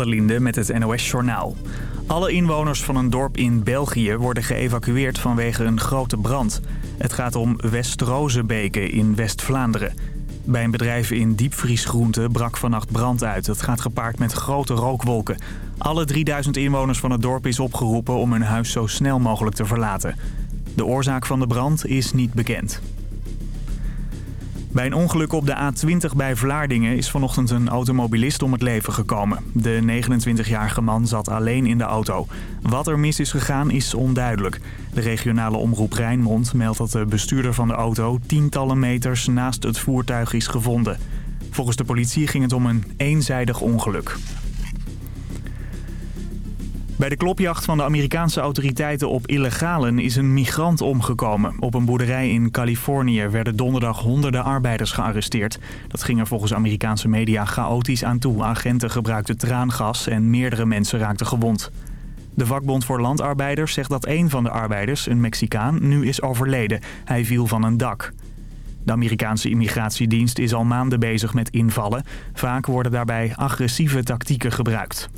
Linde met het NOS-journaal. Alle inwoners van een dorp in België worden geëvacueerd vanwege een grote brand. Het gaat om West-Rozebeke in West-Vlaanderen. Bij een bedrijf in diepvriesgroenten brak vannacht brand uit. Het gaat gepaard met grote rookwolken. Alle 3000 inwoners van het dorp is opgeroepen om hun huis zo snel mogelijk te verlaten. De oorzaak van de brand is niet bekend. Bij een ongeluk op de A20 bij Vlaardingen is vanochtend een automobilist om het leven gekomen. De 29-jarige man zat alleen in de auto. Wat er mis is gegaan is onduidelijk. De regionale omroep Rijnmond meldt dat de bestuurder van de auto tientallen meters naast het voertuig is gevonden. Volgens de politie ging het om een eenzijdig ongeluk. Bij de klopjacht van de Amerikaanse autoriteiten op illegalen is een migrant omgekomen. Op een boerderij in Californië werden donderdag honderden arbeiders gearresteerd. Dat ging er volgens Amerikaanse media chaotisch aan toe. Agenten gebruikten traangas en meerdere mensen raakten gewond. De vakbond voor landarbeiders zegt dat een van de arbeiders, een Mexicaan, nu is overleden. Hij viel van een dak. De Amerikaanse immigratiedienst is al maanden bezig met invallen. Vaak worden daarbij agressieve tactieken gebruikt.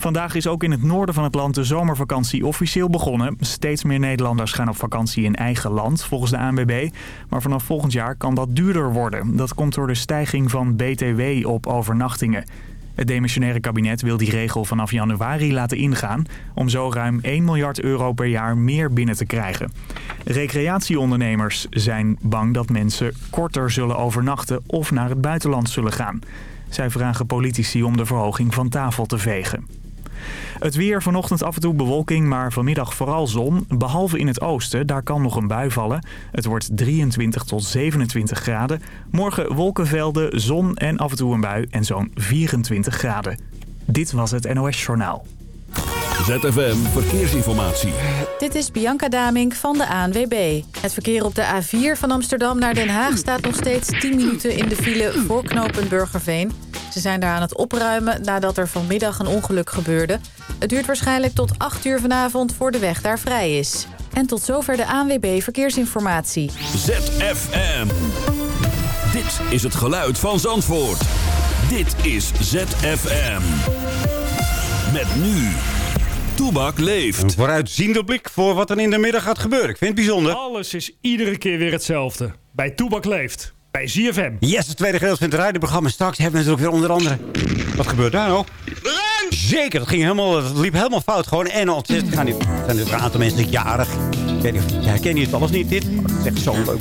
Vandaag is ook in het noorden van het land de zomervakantie officieel begonnen. Steeds meer Nederlanders gaan op vakantie in eigen land, volgens de ANWB. Maar vanaf volgend jaar kan dat duurder worden. Dat komt door de stijging van BTW op overnachtingen. Het demissionaire kabinet wil die regel vanaf januari laten ingaan... om zo ruim 1 miljard euro per jaar meer binnen te krijgen. Recreatieondernemers zijn bang dat mensen korter zullen overnachten... of naar het buitenland zullen gaan. Zij vragen politici om de verhoging van tafel te vegen. Het weer vanochtend af en toe bewolking, maar vanmiddag vooral zon. Behalve in het oosten, daar kan nog een bui vallen. Het wordt 23 tot 27 graden. Morgen wolkenvelden, zon en af en toe een bui en zo'n 24 graden. Dit was het NOS Journaal. ZFM Verkeersinformatie. Dit is Bianca Damink van de ANWB. Het verkeer op de A4 van Amsterdam naar Den Haag staat nog steeds 10 minuten in de file voor knooppunt Burgerveen. Ze zijn daar aan het opruimen nadat er vanmiddag een ongeluk gebeurde. Het duurt waarschijnlijk tot 8 uur vanavond voor de weg daar vrij is. En tot zover de ANWB Verkeersinformatie. ZFM. Dit is het geluid van Zandvoort. Dit is ZFM. Met nu... Toebak leeft. Een vooruitziende blik voor wat er in de middag gaat gebeuren. Ik vind het bijzonder. Alles is iedere keer weer hetzelfde. Bij Toebak leeft. Bij ZFM. Yes, het tweede gedeelte van het rijdenprogramma. Straks hebben we natuurlijk weer onder andere... Wat gebeurt daar nou? Zeker, dat, ging helemaal, dat liep helemaal fout. Gewoon en ontzettend. Er zijn er een aantal mensen jarig. Ik weet niet, herken je het alles niet, dit? Het is echt zo'n leuk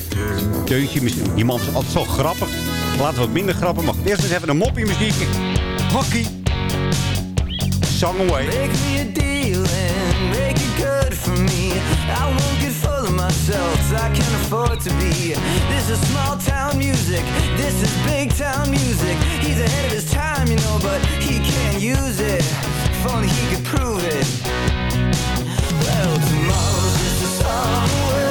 deuntje. Die man is altijd zo grappig. Laten we wat minder grappig. Maar eerst eens even een moppie muziek. Hockey. Song away. Make me a deal and make it good for me. I myself, I can't afford to be. This is small town music, this is big town music. He's ahead of his time, you know, but he can't use it. If only he could prove it. Well, tomorrow's just a song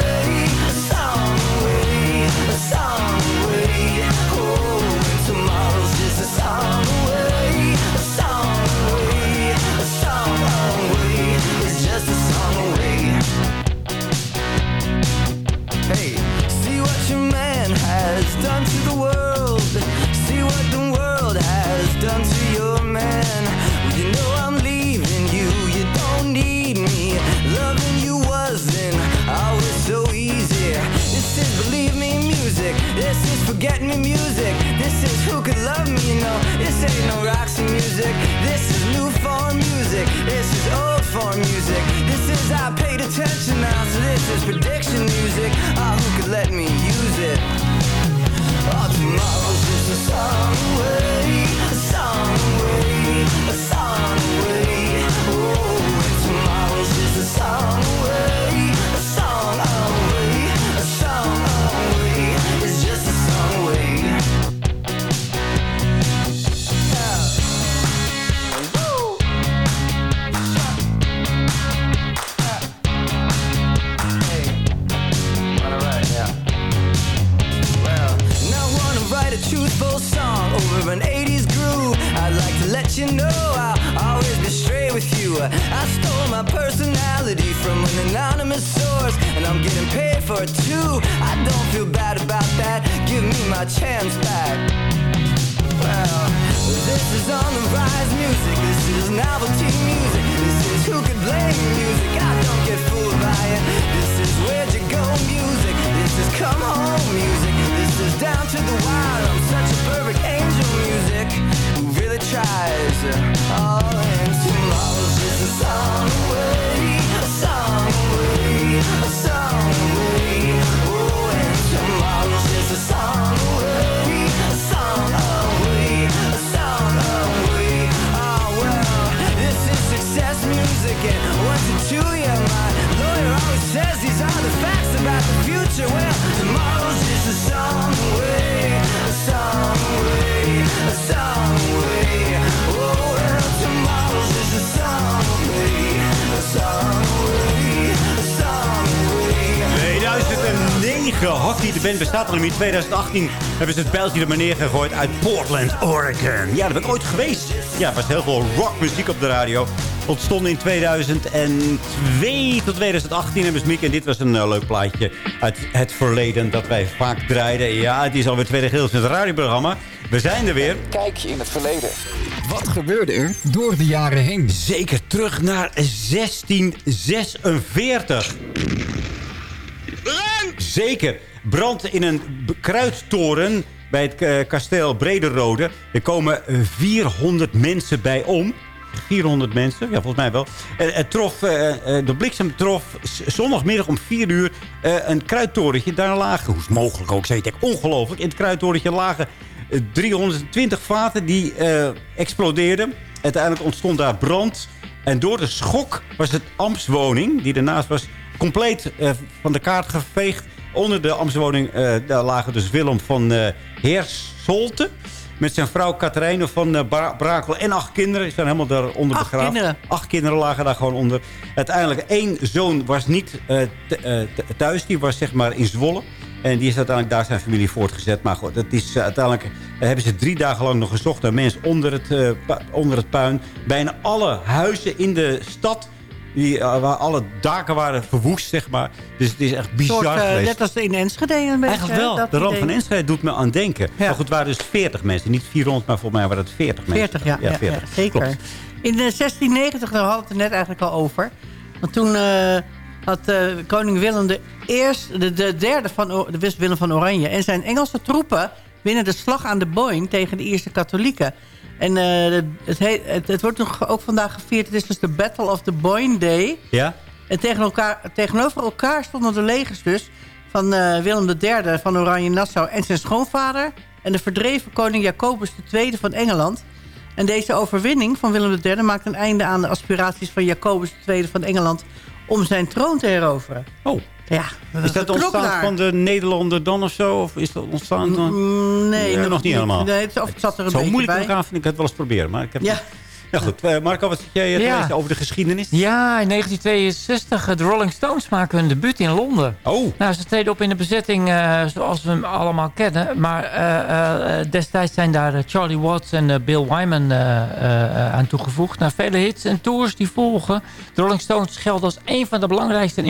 2009, Hockey, de band bestaat al niet. In 2018 hebben ze het bijltje er maar neergegooid uit Portland, Oregon. Ja, daar ben ik ooit geweest. Ja, er was heel veel rockmuziek op de radio. Ontstond in 2002 tot 2018 hebben ze muziek. En dit was een eh, leuk plaatje uit het verleden dat wij vaak draaiden. Ja, het is alweer tweede gedeelte van het radioprogramma. We zijn er weer. Kijkje in het verleden. Wat gebeurde er door de jaren heen? Zeker terug naar 1646. Zeker. Brand in een kruidtoren bij het eh, kasteel Brederode. Er komen eh, 400 mensen bij om. 400 mensen, ja, volgens mij wel. Het trof, eh, eh, de bliksem trof zondagmiddag om 4 uur eh, een kruidtorentje. Daar lagen, hoe is het mogelijk ook, zei ik, ongelooflijk. In het kruidtorentje lagen eh, 320 vaten die eh, explodeerden. Uiteindelijk ontstond daar brand. En door de schok was het ambtswoning, die ernaast was, compleet eh, van de kaart geveegd. Onder de ambtswoning eh, daar lagen dus Willem van eh Heersolte. Met zijn vrouw Katharijne van Bra- Brakel en acht kinderen. Die zijn helemaal daaronder Acht begraven. kinderen? Acht kinderen lagen daar gewoon onder. Uiteindelijk één zoon was niet thuis. Die was zeg maar in Zwolle. En die is uiteindelijk daar zijn familie voortgezet. Maar goed, dat is, uiteindelijk hebben ze drie dagen lang nog gezocht naar mensen onder het, onder het puin. Bijna alle huizen in de stad, die, eh, waar alle daken waren verwoest, zeg maar. Dus het is echt bizar soort, eh, geweest. net als in Enschede een beetje. Eigenlijk wel. dat De ramp van Enschede doet me aan denken. Ja. Maar goed, het waren dus 40 mensen. Niet 400, maar volgens mij waren het 40 mensen. 40, ja. ja, ja, zeker. Klopt. In eh, 1690, daar hadden we het net eigenlijk al over. Want toen eh, had eh, koning Willem de, eerste, de, de derde van de wist Willem van Oranje... en zijn Engelse troepen winnen de slag aan de Boyne tegen de Ierse katholieken. En eh, het, heet- het, het wordt nog ook vandaag gevierd. Het is dus de Battle of the Boyne Day. Ja? En tegen elkaar, tegenover elkaar stonden de legers dus... van eh, Willem III van Oranje-Nassau en zijn schoonvader... en de verdreven koning Jacobus II van Engeland. En deze overwinning van Willem III maakt een einde aan de aspiraties van Jacobus II van Engeland... om zijn troon te heroveren. Oh. Ja, Is dat ontstaan daar. van de Nederlander dan of zo? Of is dat ontstaan dan... Mm, Nee, Ja, nog niet helemaal. Nee, het, of het zat er een Zo beetje moeilijk bij. elkaar vind ik het wel eens proberen. Maar ik heb Ja. Ja goed, Eh, Marco, wat zit jij eh, te Ja. over de geschiedenis? Ja, in 1962, de Rolling Stones maken hun debuut in Londen. Oh. Nou, ze treden op in de bezetting eh, zoals we hem allemaal kennen. Maar eh, eh, destijds zijn daar Charlie Watts en Bill Wyman eh, eh, aan toegevoegd. Nou, vele hits en tours die volgen. De Rolling Stones gelden als een van de belangrijkste en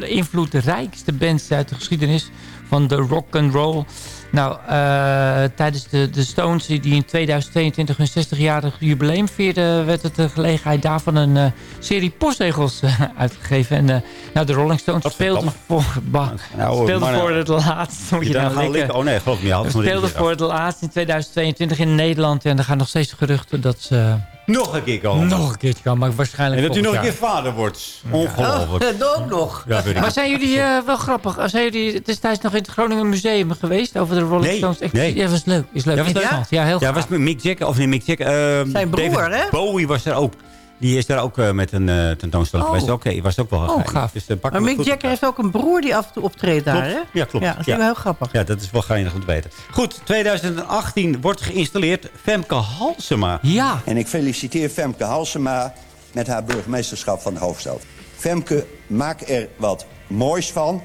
invloedrijkste bands uit de geschiedenis van de rock and roll. Nou, eh, tijdens de, de Stones die in 2022 hun 60-jarig jubileum vierden... werd het de gelegenheid daarvan een eh, serie postregels eh, uitgegeven. En nou, de Rolling Stones speelden voor, bah, Nou, speelden maar, voor het laatst. Moet je dan nou gaan likken. likken. Oh nee, geloof me. Speelden voor het laatst in 2022 in Nederland. En er gaan nog steeds geruchten dat ze Nog een keer komen. nog een keertje kan. Maar waarschijnlijk En dat u nog een keer vader wordt. Ongelooflijk. Oh, dat ook nog. Ja, weet ik. Maar zijn jullie eh, wel grappig? Zijn jullie destijds nog in het Groningen Museum geweest over de Rolling Nee, Stones? Echt- nee. Ja, was leuk. Is leuk. Ja, was leuk. Ja, heel Ja, gaaf. was met Mick Jagger, of nee, Mick Jagger. eh, Zijn broer, David hè? Bowie was er ook. Die is daar ook eh, met een eh, tentoonstelling Oh. geweest. Oké, was ook wel Oh, gaaf. Dus, eh, Maar Mick Jagger heeft ook een broer die af en toe optreedt daar, hè? Ja, klopt. Ja, dat is Ja. wel heel grappig. Ja, dat is wel geinig om te weten. Goed, 2018 wordt geïnstalleerd Femke Halsema. Ja. En ik feliciteer Femke Halsema met haar burgemeesterschap van de hoofdstad. Femke, maak er wat moois van.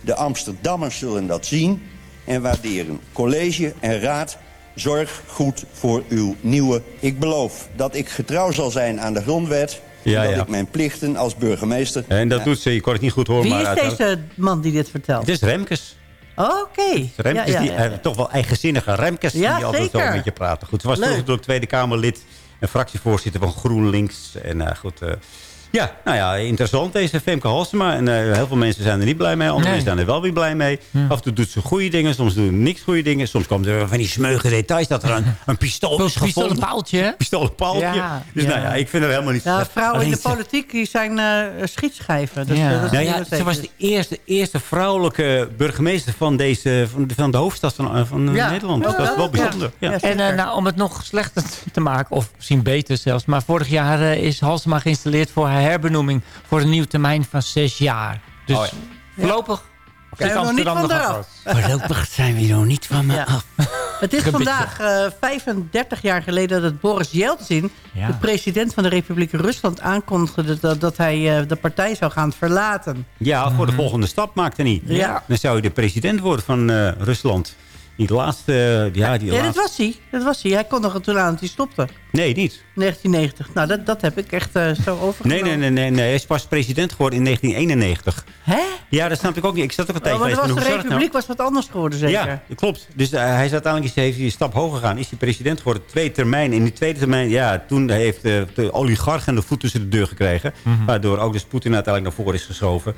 De Amsterdammers zullen dat zien en waarderen. College en raad, zorg goed voor uw nieuwe... Ik beloof dat ik getrouw zal zijn aan de grondwet... Ja, en dat ja. ik mijn plichten als burgemeester... En dat Ja. doet ze, je kon het niet goed horen. Wie maar is deze man die dit vertelt? Het is Remkes. Oké. Remkes, Ja, ja, die ja, eh, ja. toch wel eigenzinnige Remkes, Ja, die altijd zo een beetje praten. Goed, ze was natuurlijk Tweede Kamerlid en fractievoorzitter van GroenLinks. En eh, goed, eh, ja, nou ja, interessant deze Femke Halsema. En eh, heel veel mensen zijn er niet blij mee, andere Nee. mensen zijn er wel weer blij mee. Af en toe doet ze goede dingen, soms doet ze niks goede dingen. Soms komen er van die smeuige details dat er een, een pistool is gevonden. een paaltje, hè? Pistool een paaltje. Ja, dus ja. nou ja, ik vind het helemaal niet Ja, vrouwen in de politiek die zijn eh schietschijven. Dus, Ja. dat is Nou ja, ze was de eerste, eerste vrouwelijke burgemeester van, deze, van, de, van de hoofdstad van, eh, van Ja. Nederland. Dat was wel ja. bijzonder. Ja. Ja. En eh, nou, om het nog slechter te maken, of misschien beter zelfs... maar vorig jaar is Halsema geïnstalleerd voor haar herbenoeming... voor een nieuwe termijn van zes jaar. Dus Oh ja. voorlopig Zijn zit we nog niet Amsterdam van nog af. Voorlopig zijn we er niet van me Ja. af. Het is vandaag eh, 35 jaar geleden dat Boris Yeltsin... Ja. de president van de Republiek Rusland aankondigde... dat, dat hij eh, de partij zou gaan verlaten. Ja, voor de volgende stap maakte niet. Ja. Dan zou je de president worden van eh, Rusland. Die laatste... ja, die Ja, dat laatste... was hij. Dat was hij. Hij kondigde toen aan dat hij stopte. Nee, niet. 1990. Nou, dat, dat heb ik echt eh, zo overgenomen. Nee, nee, nee, nee, nee. Hij is pas president geworden in 1991. Hè? Ja, dat snap ik ook niet. Ik zat ook een Oh, tijd maar geweest. dan was de het Republiek was wat anders geworden, zeker? Ja, dat klopt. Dus eh, hij is uiteindelijk is, heeft hij een stap hoger gegaan. Is hij president geworden. Twee termijnen. In die tweede termijn, ja, toen heeft eh, de oligarchen de voet tussen de deur gekregen. Waardoor ook dus Poetin uiteindelijk naar voren is geschoven.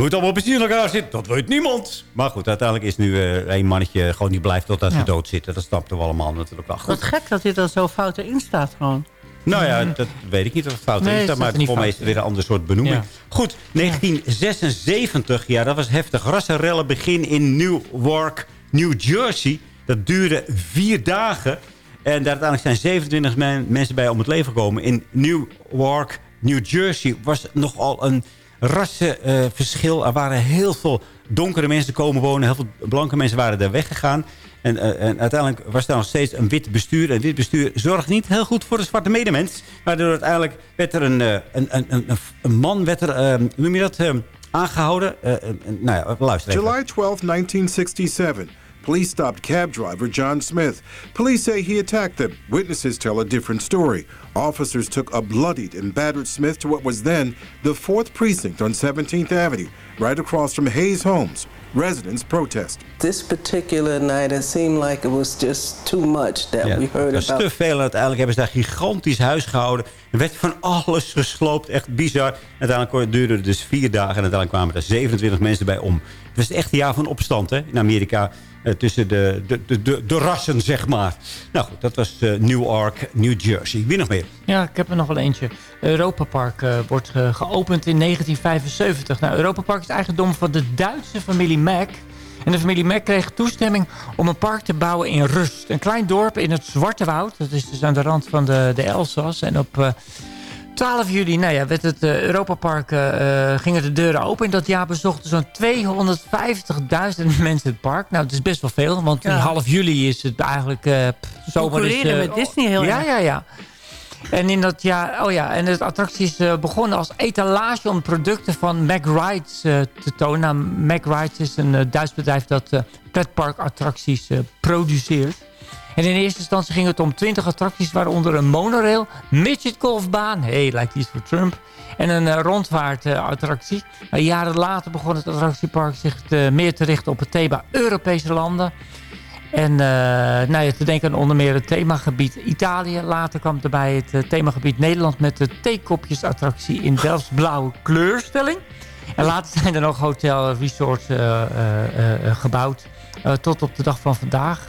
Hoe het allemaal precies in elkaar zit, dat weet niemand. Maar goed, uiteindelijk is nu eh een mannetje gewoon die blijft totdat ze dood zitten. Dat snapten we allemaal natuurlijk wel. Wat Goed. gek dat dit dan zo fout erin staat gewoon. Nou ja, dat weet ik niet of het fout Nee, is. Maar er voor mij is het weer een ander soort benoeming. Ja. Goed, 1976, ja, dat was heftig. Rassenrellen begin in Newark, New Jersey. Dat duurde vier dagen. En daar uiteindelijk zijn 27 men- mensen bij om het leven gekomen. In Newark, New Jersey was nogal een rassenverschil. er waren heel veel donkere mensen komen wonen. Heel veel blanke mensen waren daar weggegaan. En, eh, en uiteindelijk was daar nog steeds een wit bestuur. En wit bestuur zorgt niet heel goed voor de zwarte medemens. Waardoor uiteindelijk werd er een, eh, een, een, een, een man, werd er, eh, hoe noem je dat, eh, aangehouden. Eh, nou ja, luister. July 12, 1967. Police stopped cab driver John Smith. Police say he attacked them. Witnesses tell a different story. Officers took a bloodied and battered Smith to what was then the 4th Precinct on 17th Avenue, right across from Hayes Homes. Residents protest. This particular night, it seemed like it was just too much that Ja, we heard about. te veel. Uiteindelijk hebben ze daar gigantisch huis gehouden. Er werd van alles gesloopt. Echt bizar. Uiteindelijk duurde het dus vier dagen. En uiteindelijk kwamen er 27 mensen bij om. Het was echt een jaar van opstand hè, in Amerika. Eh, tussen de, de, de, de, rassen, zeg maar. Nou goed, dat was eh, Newark, New Jersey. Wie nog meer? Ja, ik heb er nog wel eentje. Europa Park eh, wordt geopend in 1975. Nou, Europa Park is eigendom van de Duitse familie Mack. En de familie Mack kreeg toestemming om een park te bouwen in Rust. Een klein dorp in het Zwarte Woud. Dat is dus aan de rand van de, de Elzas. En op 12 juli nou ja, werd het uh, Europa Park, uh, gingen de deuren open. In dat jaar bezochten zo'n 250.000 mensen het park. Nou, het is best wel veel. Want Ja. in half juli is het eigenlijk... Uh, zomer is, Concurreren met Disney heel ja, erg. Ja, ja, En in dat jaar, oh ja, en de attractie is uh, begonnen als etalage om producten van Mac Rides uh, te tonen. Nou, Mac Rides is een uh, Duits bedrijf dat pretparkattracties produceert. En in eerste instantie ging het om 20 attracties, waaronder een monorail, midget golfbaan, hey, lijkt iets voor Trump, en een uh, rondvaartattractie. Uh, jaren later begon het attractiepark zich te, meer te richten op het thema Europese landen. En nou ja, te denken aan onder meer het themagebied Italië. Later kwam erbij het themagebied Nederland met de theekopjesattractie in Delfts blauwe kleurstelling. En later zijn er nog hotel resorts uh, gebouwd. tot op de dag van vandaag.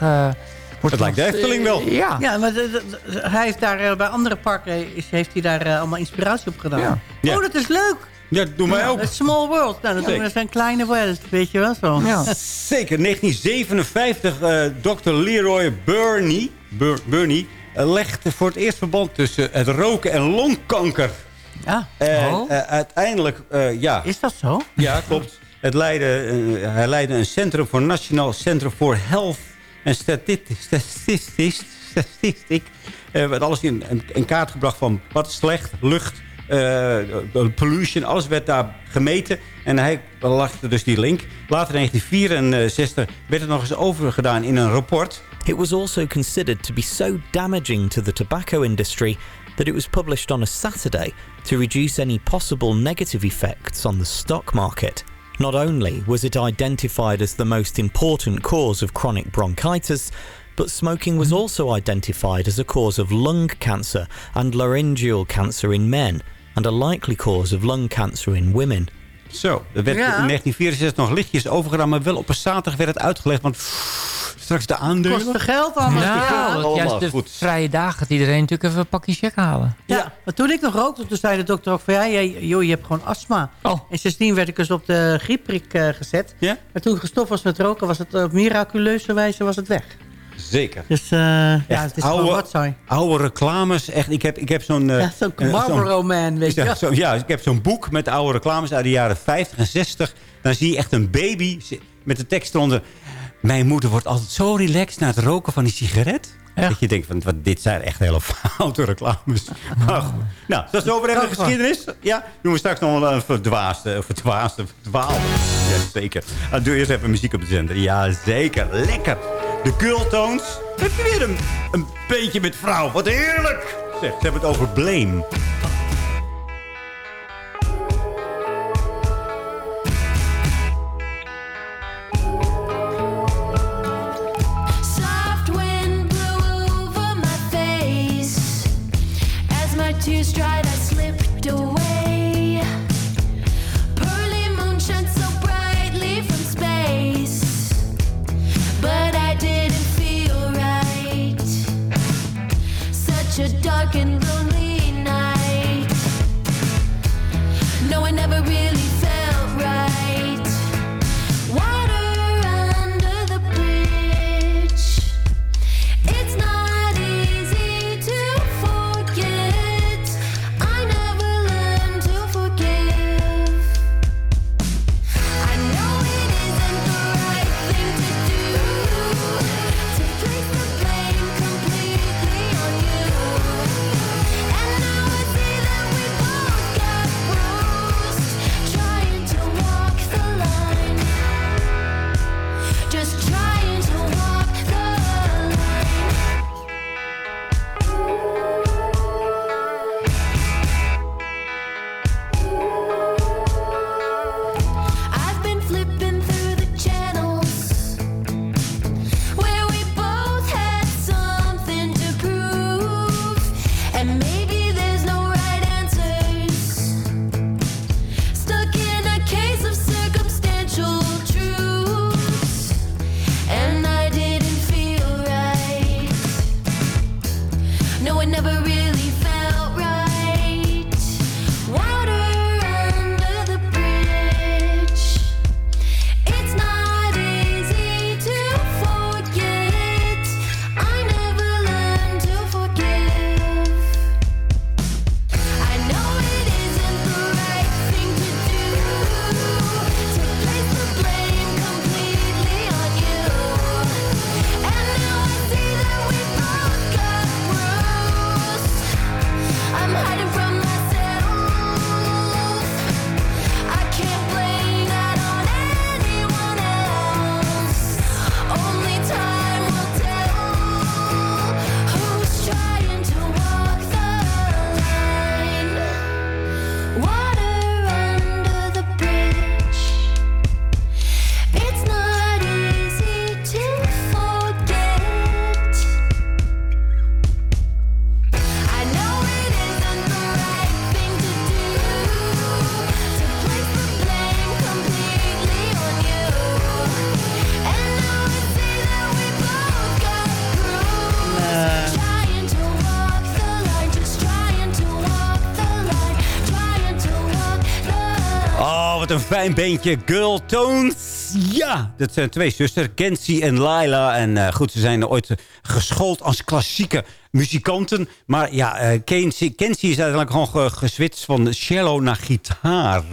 Het lijkt de Efteling wel. ja. ja, maar de, de, de, hij heeft daar uh, bij andere parken is, heeft hij daar uh, allemaal inspiratie op gedaan. Ja. Ja. Oh, dat is leuk. Ja, doe mij ja, ook. Small world. Nou, dat doen we zijn kleine wereld, weet je wel zo. Ja. Zeker. 1957, uh, Dr. Leroy Burney, Bur Burney legde voor het eerst verband tussen het roken en longkanker. Ja. En oh. uiteindelijk, ja. Is dat zo? Ja, klopt. Het leidde, hij leidde een centrum voor Nationaal Centrum for Health en statistisch, statistiek uh, werd alles in, in, kaart gebracht van wat slecht, lucht, uh, pollution, alles werd daar gemeten. En hij lachte dus die link. Later in 1964 werd het nog eens overgedaan in een rapport. It was also considered to be so damaging to the tobacco industry that it was published on a Saturday to reduce any possible negative effects on the stock market. Not only was it identified as the most important cause of chronic bronchitis, but smoking was mm-hmm. also identified as a cause of lung cancer and laryngeal cancer in men, and a likely cause of lung cancer in women. Zo, dat werd Ja. in 1964 nog lichtjes overgedaan, maar wel op een zaterdag werd het uitgelegd. Want straks de aandelen. Kost er geld allemaal. Ja. juist allemaal de goed. vrije dagen gaat iedereen natuurlijk even een pakje check halen. Ja, maar toen ik nog rookte, toen zei de dokter ook van... ja, jij, joh, je hebt gewoon astma. Oh. En sindsdien werd ik dus op de griepprik eh, gezet. Ja? Maar toen ik gestopt was met roken, was het op miraculeuze wijze was het weg. Zeker. Dus eh, ja, het is oude- wat saai. Oude reclames. Echt, ik heb, ik heb zo'n... eh, Ja, zo'n eh, Marlboro Man, weet je zo, ja, ik heb zo'n boek met oude reclames uit de jaren 50 en 60. Dan zie je echt een baby met de tekst eronder. Mijn moeder wordt altijd zo relaxed na het roken van die sigaret. Dat je denkt, van, wat, dit zijn echt hele foute reclames. Maar goed. Nou, dat is over even de geschiedenis. Ja, doen we straks nog wel een verdwaasde, verdwaasde, verdwaalde. Ja, zeker. Dan doe eerst even muziek op de zender. Ja, zeker. Lekker. De Girltones. Heb je weer een, een beetje met vrouw. Wat heerlijk. Zeg, ze hebben het over blame. A fijn beentje. Girl Tones. Ja, dat zijn twee zusters. Kenzie en Laila. En eh, goed, ze zijn ooit eh, geschoold als klassieke muzikanten. Maar ja, eh Kenzie, is uiteindelijk gewoon ge- geswitcht van cello naar gitaar.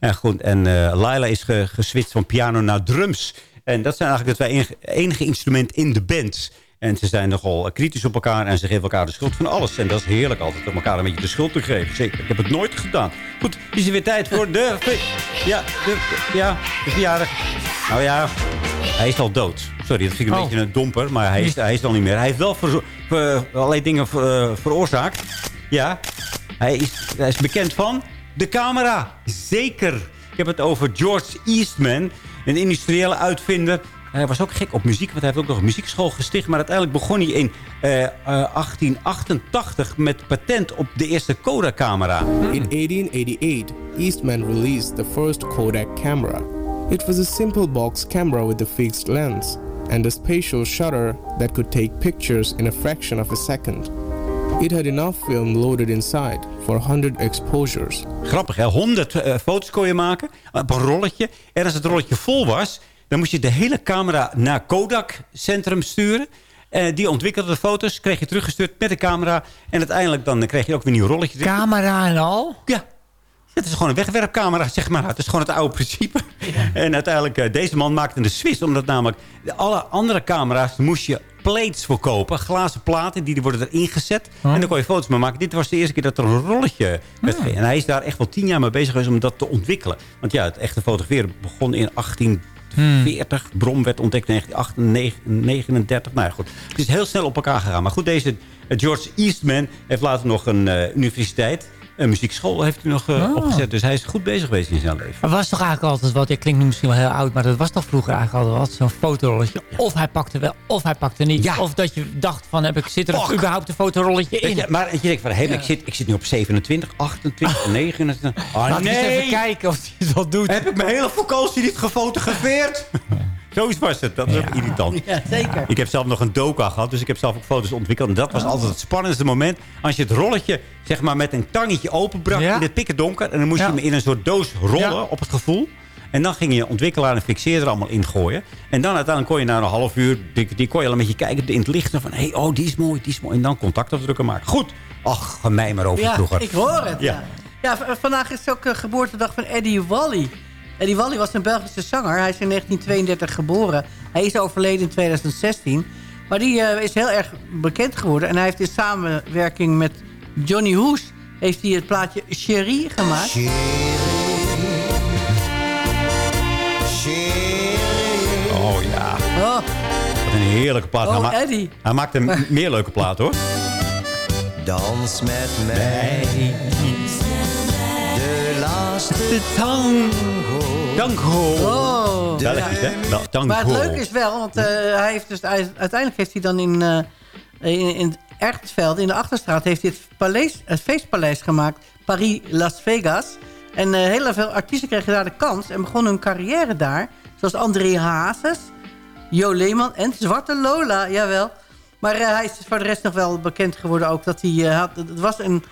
En, goed, en eh, Laila is ge, geswitcht van piano naar drums. En dat zijn eigenlijk twee enige, instrumenten in de band. En ze zijn nogal kritisch op elkaar en ze geven elkaar de schuld van alles. En dat is heerlijk altijd, om elkaar een beetje de schuld te geven. Zeker, ik heb het nooit gedaan. Goed, is er weer tijd voor de... Ja, de, ja, de verjaardag. Nou ja, hij is al dood. Sorry, dat vind ik een Oh. beetje een domper, maar hij is, hij is al niet meer. Hij heeft wel ver, ver- allerlei dingen ver- eh, veroorzaakt. Ja, hij is, hij is bekend van de camera. Zeker. Ik heb het over George Eastman, een industriële uitvinder. Hij was ook gek op muziek, want hij heeft ook nog een muziekschool gesticht. Maar uiteindelijk begon hij in eh, eh, 1888 met patent op de eerste Kodak-camera. In 1888, Eastman released the first Kodak camera. It was a simple box camera with a fixed lens and a spatial shutter that could take pictures in a fraction of a second. It had enough film loaded inside for 100 exposures. Grappig, hè? 100 eh, foto's kon je maken op een rolletje. En als het rolletje vol was, dan moest je de hele camera naar Kodak Centrum sturen. Eh, die ontwikkelde de foto's, kreeg je teruggestuurd met de camera. En uiteindelijk dan kreeg je ook weer een nieuw rolletje. Camera en al? Ja. Het is gewoon een wegwerpcamera, zeg maar. Het is gewoon het oude principe. En uiteindelijk, eh, deze man maakte de Swiss. Omdat namelijk alle andere camera's moest je plates voor kopen. Glazen platen, die worden erin gezet. En dan kon je foto's mee maken. Dit was de eerste keer dat er een rolletje werd gegeven. En hij is daar echt wel tien jaar mee bezig geweest om dat te ontwikkelen. Want ja, het echte fotograferen begon in 1840. Brom werd ontdekt in 1939. Nou ja, goed. Het is heel snel op elkaar gegaan. Maar goed, deze eh, George Eastman heeft later nog een eh, universiteit... Een muziekschool heeft hij nog eh, Oh. opgezet. Dus hij is goed bezig geweest in zijn leven. Maar was toch eigenlijk altijd wat, ik klink nu misschien wel heel oud, maar dat was toch vroeger eigenlijk altijd wat, zo'n fotorolletje. Of hij pakte wel, of hij pakte niet. Of dat je dacht van, heb ik, zit er überhaupt een fotorolletje in? maar je denkt van, maar ik, zit, ik zit nu op 27, 28, 29. Ah, Laat ik eens nee! even kijken of hij het wel doet. Heb ik mijn hele vakantie niet gefotografeerd? Zo was het. Dat is ook irritant. Ja, zeker. Ik heb zelf nog een doka gehad, dus ik heb zelf ook foto's ontwikkeld. En dat was altijd het spannendste moment. Als je het rolletje zeg maar, met een tangetje openbrak in het pikken donker. En dan moest je hem in een soort doos rollen op het gevoel. En dan ging je ontwikkelaar en fixeerder er allemaal ingooien. En dan uiteindelijk kon je na een half uur... Die, die kon je al een beetje kijken in het licht. Van, hé, hey, oh, die is mooi, die is mooi. En dan contactafdrukken maken. Goed. Ach, mij maar over Ja, vroeger. ik hoor het. Ja. Ja. Vandaag is ook de geboortedag van Eddie Wally. Eddie Wally was een Belgische zanger. Hij is in 1932 geboren. Hij is overleden in 2016. Maar die eh, is heel erg bekend geworden. En hij heeft in samenwerking met Johnny Hoes... heeft hij het plaatje Cherie gemaakt. Oh ja. Oh, Wat een heerlijke plaat. Oh, hij, ma- Eddie. hij maakt een meer leuke plaat hoor. Dans met mij. De laatste tango. Tango. oh. Belgisch, hè? Wel, tango. Maar het leuke is wel, want eh, hij heeft dus, uiteindelijk heeft hij dan in, eh, in, in in de Achterstraat, heeft hij het, paleis, het feestpaleis gemaakt, Paris Las Vegas. En eh, heel veel artiesten kregen daar de kans en begonnen hun carrière daar. Zoals André Hazes, Jo Leeman en Zwarte Lola, jawel. Maar hij is voor de rest nog wel bekend geworden ook dat hij had... Het was een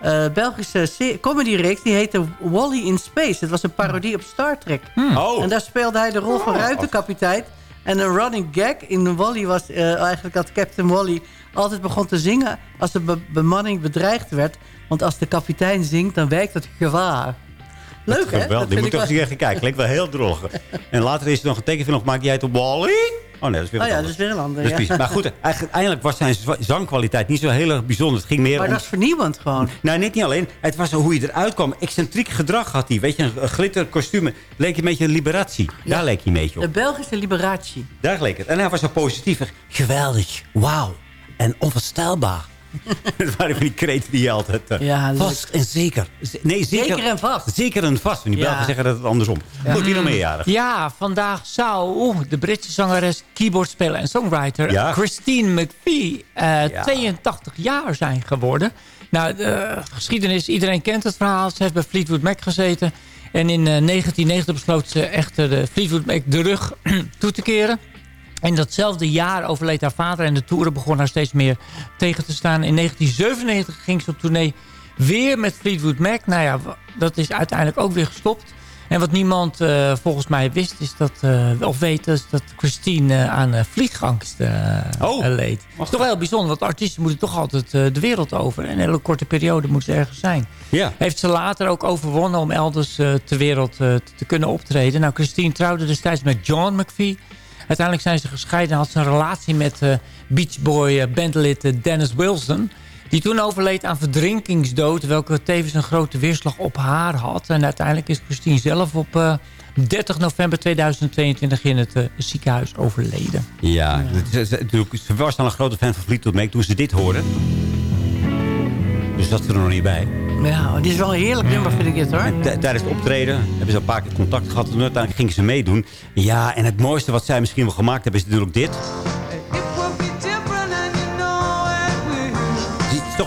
eh, Belgische comedyreeks, die heette Wally in Space. Het was een parodie op Star Trek. Oh. En daar speelde hij de rol van ruimtekapitein. En een running gag in Wally was eh, eigenlijk dat Captain Wally altijd begon te zingen als de be- bemanning bedreigd werd. Want als de kapitein zingt, dan werkt het gewaar. Leuk, hè? Die moet toch eens gaan kijken. Klinkt wel heel drollig. En later is er nog een tekenfilm gemaakt. Jij het op Wally? Oh nee, dat is weer Oh ja, dat is weer een ander. Ja. precies. Maar goed, eigenlijk, eigenlijk was zijn zangkwaliteit niet zo heel erg bijzonder. Het ging meer Maar om... dat is vernieuwend gewoon. Nou, net niet alleen. Het was hoe je eruit kwam. Excentriek gedrag had hij. Weet je, een glitter kostuum. Leek een beetje een liberatie. Daar leek hij een beetje op. De Belgische liberatie. Daar leek het. En hij was zo positief. Geweldig. Wauw. En onvoorstelbaar. dat waren van die kreten die je altijd... eh, Ja, vast en zeker. Nee, zeker, Zeker en vast. Zeker en vast. Want die Ja. Belgen zeggen dat het andersom. Goed, wie nog meerjarig? Ja, vandaag zou oeh, de Britse zangeres, keyboardspeler en songwriter... Ja. Christine McVie eh, 82 jaar zijn geworden. Nou, de geschiedenis, iedereen kent het verhaal. Ze heeft bij Fleetwood Mac gezeten. En in eh, 1990 besloot ze echter de Fleetwood Mac de rug toe te keren. In datzelfde jaar overleed haar vader en de toeren begonnen haar steeds meer tegen te staan. In 1997 ging ze op tournee weer met Fleetwood Mac. Nou ja, dat is uiteindelijk ook weer gestopt. En wat niemand eh, volgens mij wist, is dat, eh, of weet, is dat Christine eh, aan vliegangst Oh. leed. Dat is toch wel heel bijzonder, want artiesten moeten toch altijd de wereld over. En een hele korte periode moeten ze ergens zijn. Ja. Heeft ze later ook overwonnen om elders ter wereld te kunnen optreden. Nou, Christine trouwde destijds met John McVie. Uiteindelijk zijn ze gescheiden en had ze een relatie met eh, Beach Boy eh, bandlid eh, Dennis Wilson. Die toen overleed aan verdrinkingsdood, welke tevens een grote weerslag op haar had. En uiteindelijk is Christine zelf op eh, 30 november 2022 in het ziekenhuis overleden. Ja, Ze, ze- was al een grote fan van Fleetwood Mac toen ze dit hoorden. Dus dat ze er nog niet bij. Ja, die is wel een heerlijk nummer, vind ik dit hoor. En tijdens het optreden hebben ze een paar keer contact gehad. En uiteindelijk gingen ze meedoen. Ja, en het mooiste wat zij misschien wel gemaakt hebben is natuurlijk dit.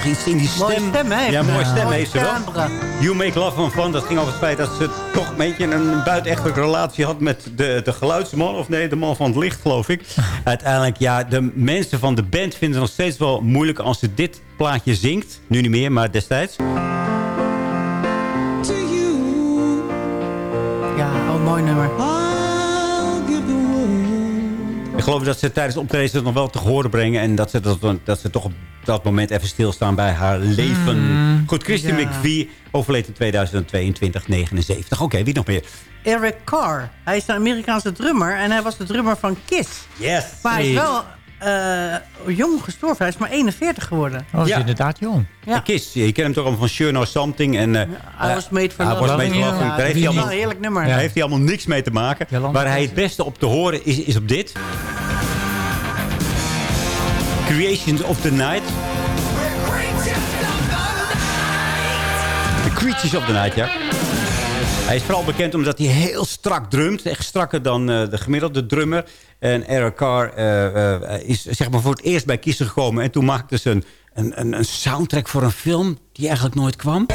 Toch iets in die stem. Mooie stem, hè? Ja, mooie stem heeft ze wel. You Make Love One Fun. Dat ging over het feit dat ze toch een beetje een buitenechtelijke relatie had met de, de geluidsman. Of nee, de man van het licht, geloof ik. Uiteindelijk, ja, de mensen van de band vinden het nog steeds wel moeilijk als ze dit plaatje zingt. Nu niet meer, maar destijds. Ja, oh, mooi nummer. Ik geloof dat ze tijdens de optreden het nog wel te horen brengen. En dat ze, dat, dat ze toch op dat moment even stilstaan bij haar leven. Goed, Christine Ja. McVie overleed in 2022, 79. Oké, wie nog meer? Eric Carr. Hij is een Amerikaanse drummer en hij was de drummer van Kiss. Yes. Maar hij is wel eh, jong gestorven. Hij is maar 41 geworden. Dat is Ja. inderdaad jong. Ja. Kiss, je kent hem toch allemaal van Sure Something. En, eh, I was made for love. was made for Ja, love. Daar dat heeft hij allemaal, een heerlijk nummer. daar heeft hij allemaal niks mee te maken. Waar hij het beste op te horen is, is op dit. Creations of the Night. The Creatures of the Night, ja. Hij is vooral bekend omdat hij heel strak drumt. Echt strakker dan eh, de gemiddelde drummer. En Eric Carr eh, eh, is zeg maar voor het eerst bij Kiezen gekomen. En toen maakte ze een, een, een, soundtrack voor een film die eigenlijk nooit kwam.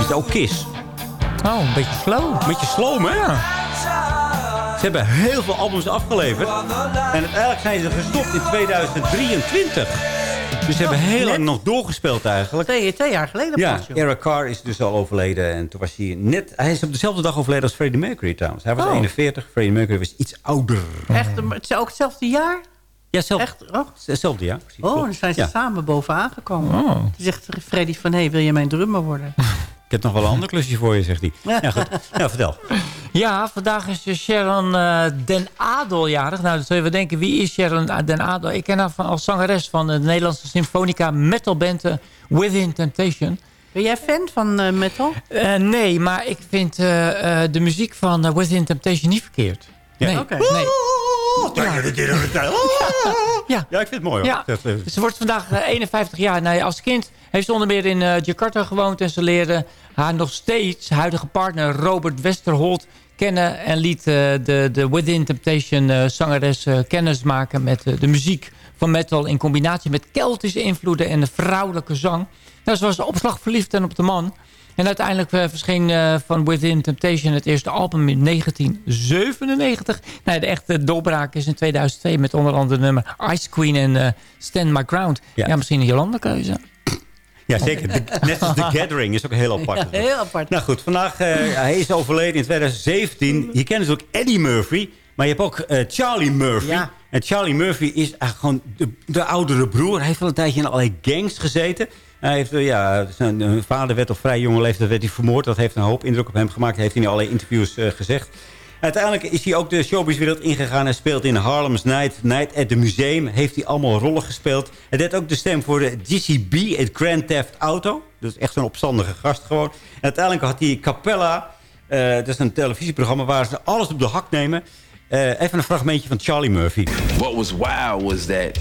is ook Kiss. Oh, een beetje slow. Een beetje slow, hè? Ze hebben heel veel albums afgeleverd. En uiteindelijk zijn ze gestopt in 2023. Dus ze hebben heel lang nog doorgespeeld eigenlijk. Twee, twee jaar geleden Ja, pas. Eric Carr is dus al overleden. En toen was hij net... Hij is op dezelfde dag overleden als Freddie Mercury trouwens. Hij was Oh. 41. Freddie Mercury was iets ouder. Echt, het is ook hetzelfde jaar? Ja, zelf, Echt? Oh, hetzelfde jaar. precies. oh dan zijn ze Ja. samen bovenaan gekomen. Oh. Toen zegt Freddy van, hé, hey, wil je mijn drummer worden? Ik heb nog wel een ander klusje voor je, zegt hij. Ja, goed. Ja, vertel. Ja, vandaag is Sharon eh, Den Adel jarig. Nou, dan zul je wel denken, wie is Sharon Den Adel? Ik ken haar van, als zangeres van de Nederlandse symfonica metalband eh, Within Temptation. Ben jij fan van eh, metal? Eh, nee, maar ik vind eh, eh, de muziek van Within Temptation niet verkeerd. Ja. Nee, Oké. nee. Ja. ja, ik vind het mooi hoor. Ja, Dat, eh, ze wordt vandaag eh, 51 jaar. Nou, ja, als kind heeft ze onder meer in eh, Jakarta gewoond. En ze leerde haar nog steeds huidige partner Robert Westerholt kennen. En liet eh, de, de Within Temptation eh, zangeres eh, kennis maken met eh, de muziek van metal. In combinatie met Keltische invloeden en de vrouwelijke zang. Nou, ze was opslag verliefd en op de man. En uiteindelijk eh, verscheen eh, van Within Temptation het eerste album in 1997. Nou, de echte doorbraak is in 2002 met onder andere de nummer Ice Queen en eh, Stand My Ground. Ja. Ja, misschien een Jolanda keuze. ja, zeker. De- net als The Gathering is ook heel apart. Ja, heel apart. Nou goed, vandaag uh, hij is overleden in 2017. Je kent natuurlijk Eddie Murphy. Maar je hebt ook uh, Charlie Murphy. Ja. En Charlie Murphy is eigenlijk gewoon de, de oudere broer. Hij heeft al een tijdje in allerlei gangs gezeten. Hij heeft, uh, ja, zijn uh, vader werd op vrij jonge leeftijd werd hij vermoord. Dat heeft een hoop indruk op hem gemaakt. heeft hij in allerlei interviews gezegd. Uiteindelijk is hij ook de showbizwereld ingegaan. Hij speelt in Harlem's Night, Night at the Museum. Heeft hij allemaal rollen gespeeld. Hij deed ook de stem voor de GCB, het Grand Theft Auto. Dus echt zo'n opstandige gast gewoon. En uiteindelijk had hij Capella. Uh, dat is een televisieprogramma waar ze alles op de hak nemen. Even een fragmentje van Charlie Murphy. What was wild was that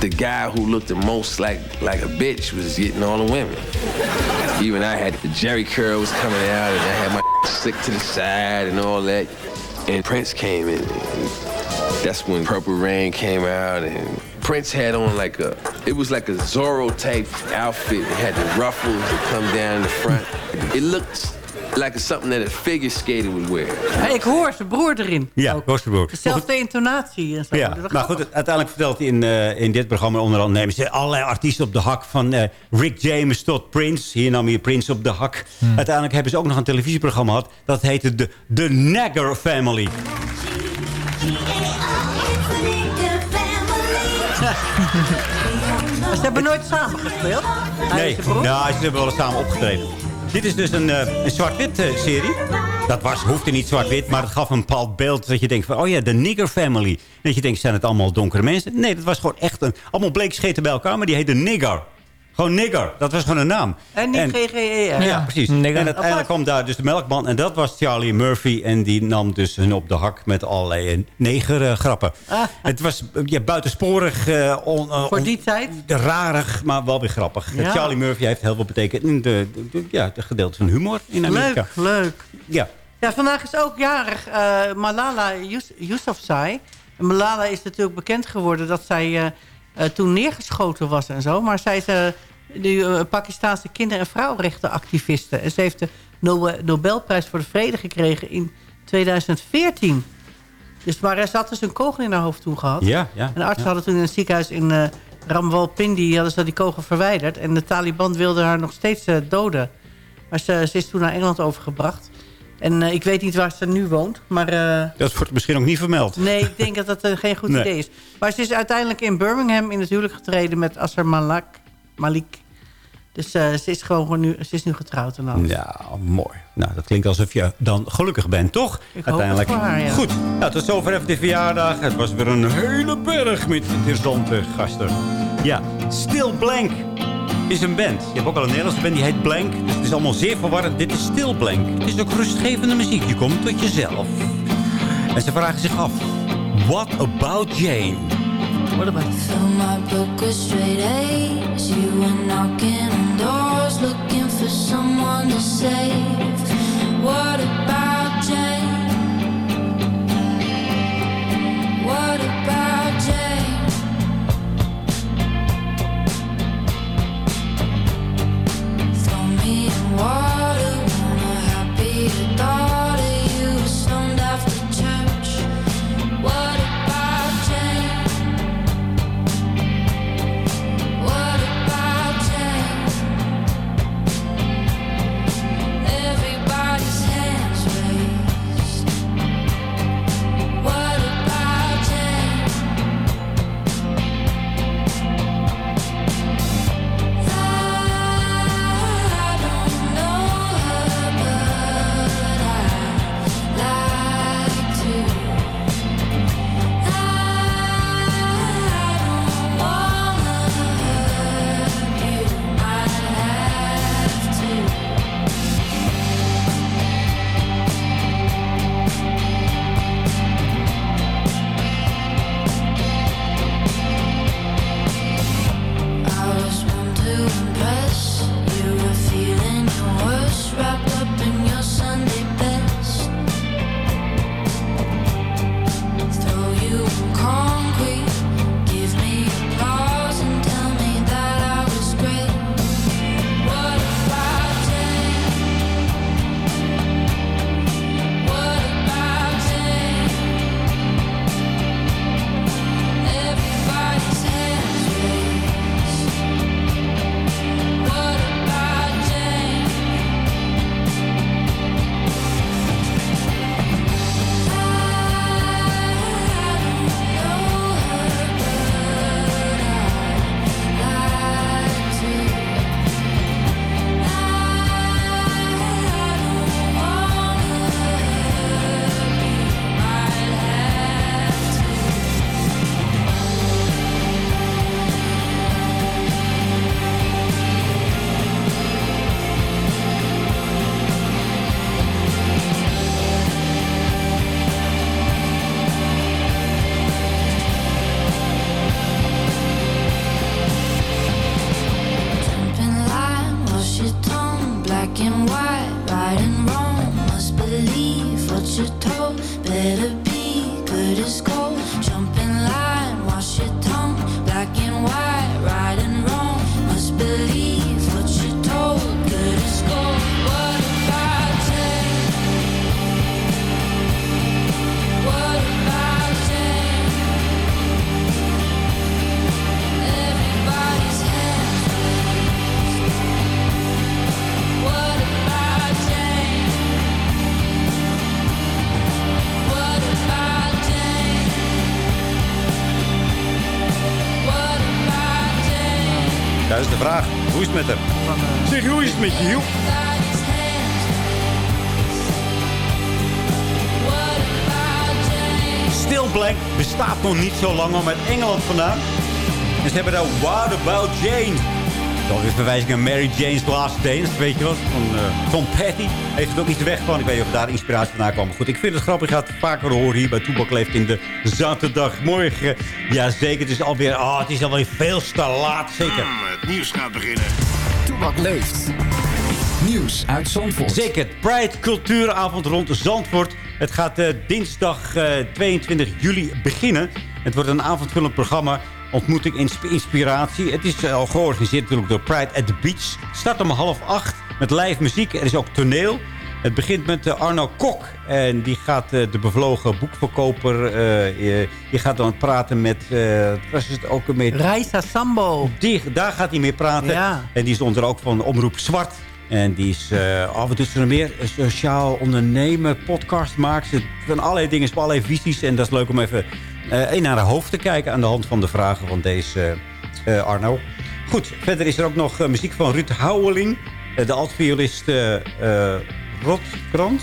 the guy who looked the most like like a bitch was getting all the women. Even I had the Jerry curl was coming out, and I had my slick to the side and all that. And Prince came in. That's when Purple Rain came out, and Prince had on like a. It was like a Zorro type outfit. It had the ruffles that come down the front. It looked like something that a figure skater would wear. Hey, ik hoor zijn broer erin. Ja, hoor zijn broer. Dezelfde intonatie en zo. Ja, maar goed, uiteindelijk vertelt hij in, uh, in dit programma onder andere... nemen ze allerlei artiesten op de hak. Van uh, Rick James tot Prince. Hier nam je Prince op de hak. Hmm. Uiteindelijk hebben ze ook nog een televisieprogramma gehad. Dat heette de, The Nagger Family. ze hebben nooit samen gespeeld? Nee, nou, ze hebben wel eens samen opgetreden. Dit is dus een, uh, een zwart-wit uh, serie. Dat was, hoefde niet zwart-wit, maar het gaf een bepaald beeld... dat je denkt van, oh ja, de Nigger Family. Dat je denkt, zijn het allemaal donkere mensen? Nee, dat was gewoon echt een... Allemaal bleekscheten bij elkaar, maar die heette Nigger. Gewoon nigger. Dat was gewoon een naam. En niet GGER. Ja, precies. En uiteindelijk kwam daar dus de melkman. En dat was Charlie Murphy. En die nam dus hun op de hak met allerlei eh, negergrappen. Ah. Het was eh, ja, buitensporig. eh, on, Voor die tijd? rarig, maar wel weer grappig. Ja. Charlie Murphy heeft heel veel betekend in de, de, de- ja, de gedeelte van humor in Amerika. Leuk, leuk. Ja. Ja, vandaag is ook jarig eh, Malala Yous- Yousafzai. Malala is natuurlijk bekend geworden dat zij toen neergeschoten was en zo. Maar zij is eh, de eh, Pakistaanse kinder- en vrouwenrechtenactiviste. En ze heeft de Nobe- Nobelprijs voor de Vrede gekregen in 2014. Dus, maar ze had dus een kogel in haar hoofd toen gehad. Ja, ja, En de artsen ja. hadden toen in het ziekenhuis in eh Ramwalpindi... hadden ze die kogel verwijderd. En de Taliban wilde haar nog steeds eh, doden. Maar ze, ze is toen naar Engeland overgebracht. En eh, ik weet niet waar ze nu woont. Maar eh, Dat wordt misschien ook niet vermeld. nee, ik denk dat dat eh, geen goed Nee. idee is. Maar ze is uiteindelijk in Birmingham in het huwelijk getreden... met Asser Malak, Malik. Dus ze, is gewoon nu, ze is nu getrouwd en alles. Ja, mooi. Nou, dat klinkt alsof je dan gelukkig bent, toch? Ik hoop het voor haar, ja. Goed. Nou, tot zover even de verjaardag. Het was weer een hele berg met interessante gasten. Ja, Still Blank is een band. Je hebt ook al een Nederlandse band, die heet Blank. Dus het is allemaal zeer verwarrend. Dit is Still Blank. Het is ook rustgevende muziek. Je komt tot jezelf. En ze vragen zich af. What about Jane? What about Fill my book with straight A's. You were knocking on doors, looking for someone to save. What about Jane? What about Jane? Throw me nog niet zo lang, al met Engeland vandaan. En ze hebben daar What About Jane. is alweer verwijzing naar Mary Jane's Last Dance. Weet je wat? Van eh, Tom Petty. Heeft het ook iets weg van. Ik weet niet of daar inspiratie vandaan kwam. Maar goed, ik vind het grappig. Ik ga het vaker horen hier bij Toebak Leeft in de zaterdagmorgen. Jazeker, het is alweer... Oh, het is alweer veel te laat. Zeker. het nieuws gaat beginnen. Toebak leeft. Nieuws uit Zandvoort. Zeker, Pride Cultuuravond rond Zandvoort. Het gaat eh, dinsdag eh, 22 juli beginnen. Het wordt een avondvullend programma. Ontmoeting insp inspiratie. Het is eh, al georganiseerd natuurlijk door Pride at the Beach. Het start om half acht met live muziek. Er is ook toneel. Het begint met eh, Arno Kok. En die gaat eh, de bevlogen boekverkoper... eh, eh, die gaat dan praten met... eh, was het ook met... Raisa Sambo. Die, daar gaat hij mee praten. Ja. En die is onder ook van Omroep Zwart. En die is eh af en toe nog meer sociaal ondernemer, podcast maakt. Ze van allerlei dingen, ze hebben allerlei visies. En dat is leuk om even eh in naar haar hoofd te kijken... aan de hand van de vragen van deze eh, Arno. Goed, verder is er ook nog eh, muziek van Ruud Houweling. eh, de altviolist eh eh Rotkrans.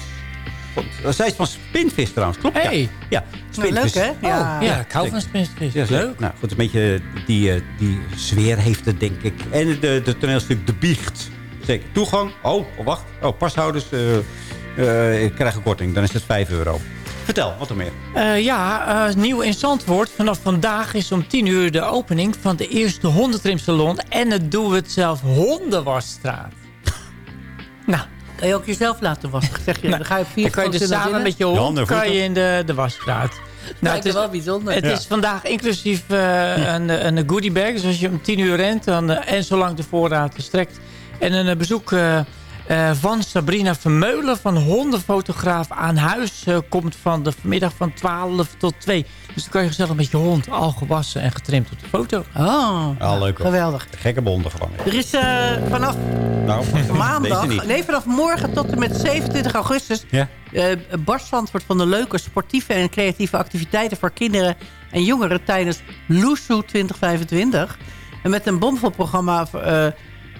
Zij is van Spinvis trouwens, klopt? Hey. Ja, ja Nou, leuk, hè? Ja. Oh, ja, ik hou van Spinvis. ja, Leuk. Nou, goed, een beetje die, eh, die sfeer heeft het, denk ik. En de, de toneelstuk De Biecht. Zeker. Toegang. Oh, wacht. Oh, pashouders eh eh, krijgen korting. Dan is het 5 euro. Vertel, wat er meer? Eh, ja, eh, nieuw in Zandvoort. Vanaf vandaag is om 10 uur de opening van de eerste hondentrimsalon. En het doen we het zelf hondenwasstraat. nou, Kan je ook jezelf laten wassen? Zeg je, dan ga je vier dan kan je dus samen met je hond kan je in de, de wasstraat. Nou, het is wel bijzonder. Het Ja. is vandaag inclusief eh, een, een goodie bag. Dus als je om 10 uur rent dan, en zolang de voorraad strekt. En een eh, bezoek eh, eh, van Sabrina Vermeulen van hondenfotograaf aan huis. komt van de vanmiddag van 12 tot 2. Dus dan kan je gezellig met je hond al gewassen en getrimd op de foto. Oh, Ah, leuk hoor. geweldig. Gekke bonden gewoon. Er is eh, vanaf Nou, maandag, deze niet. nee, vanaf morgen tot en met 27 augustus... Ja. eh barst Zandvoort van de leuke sportieve en creatieve activiteiten... voor kinderen en jongeren tijdens Loesoe 2025. En met een bomvol programma eh,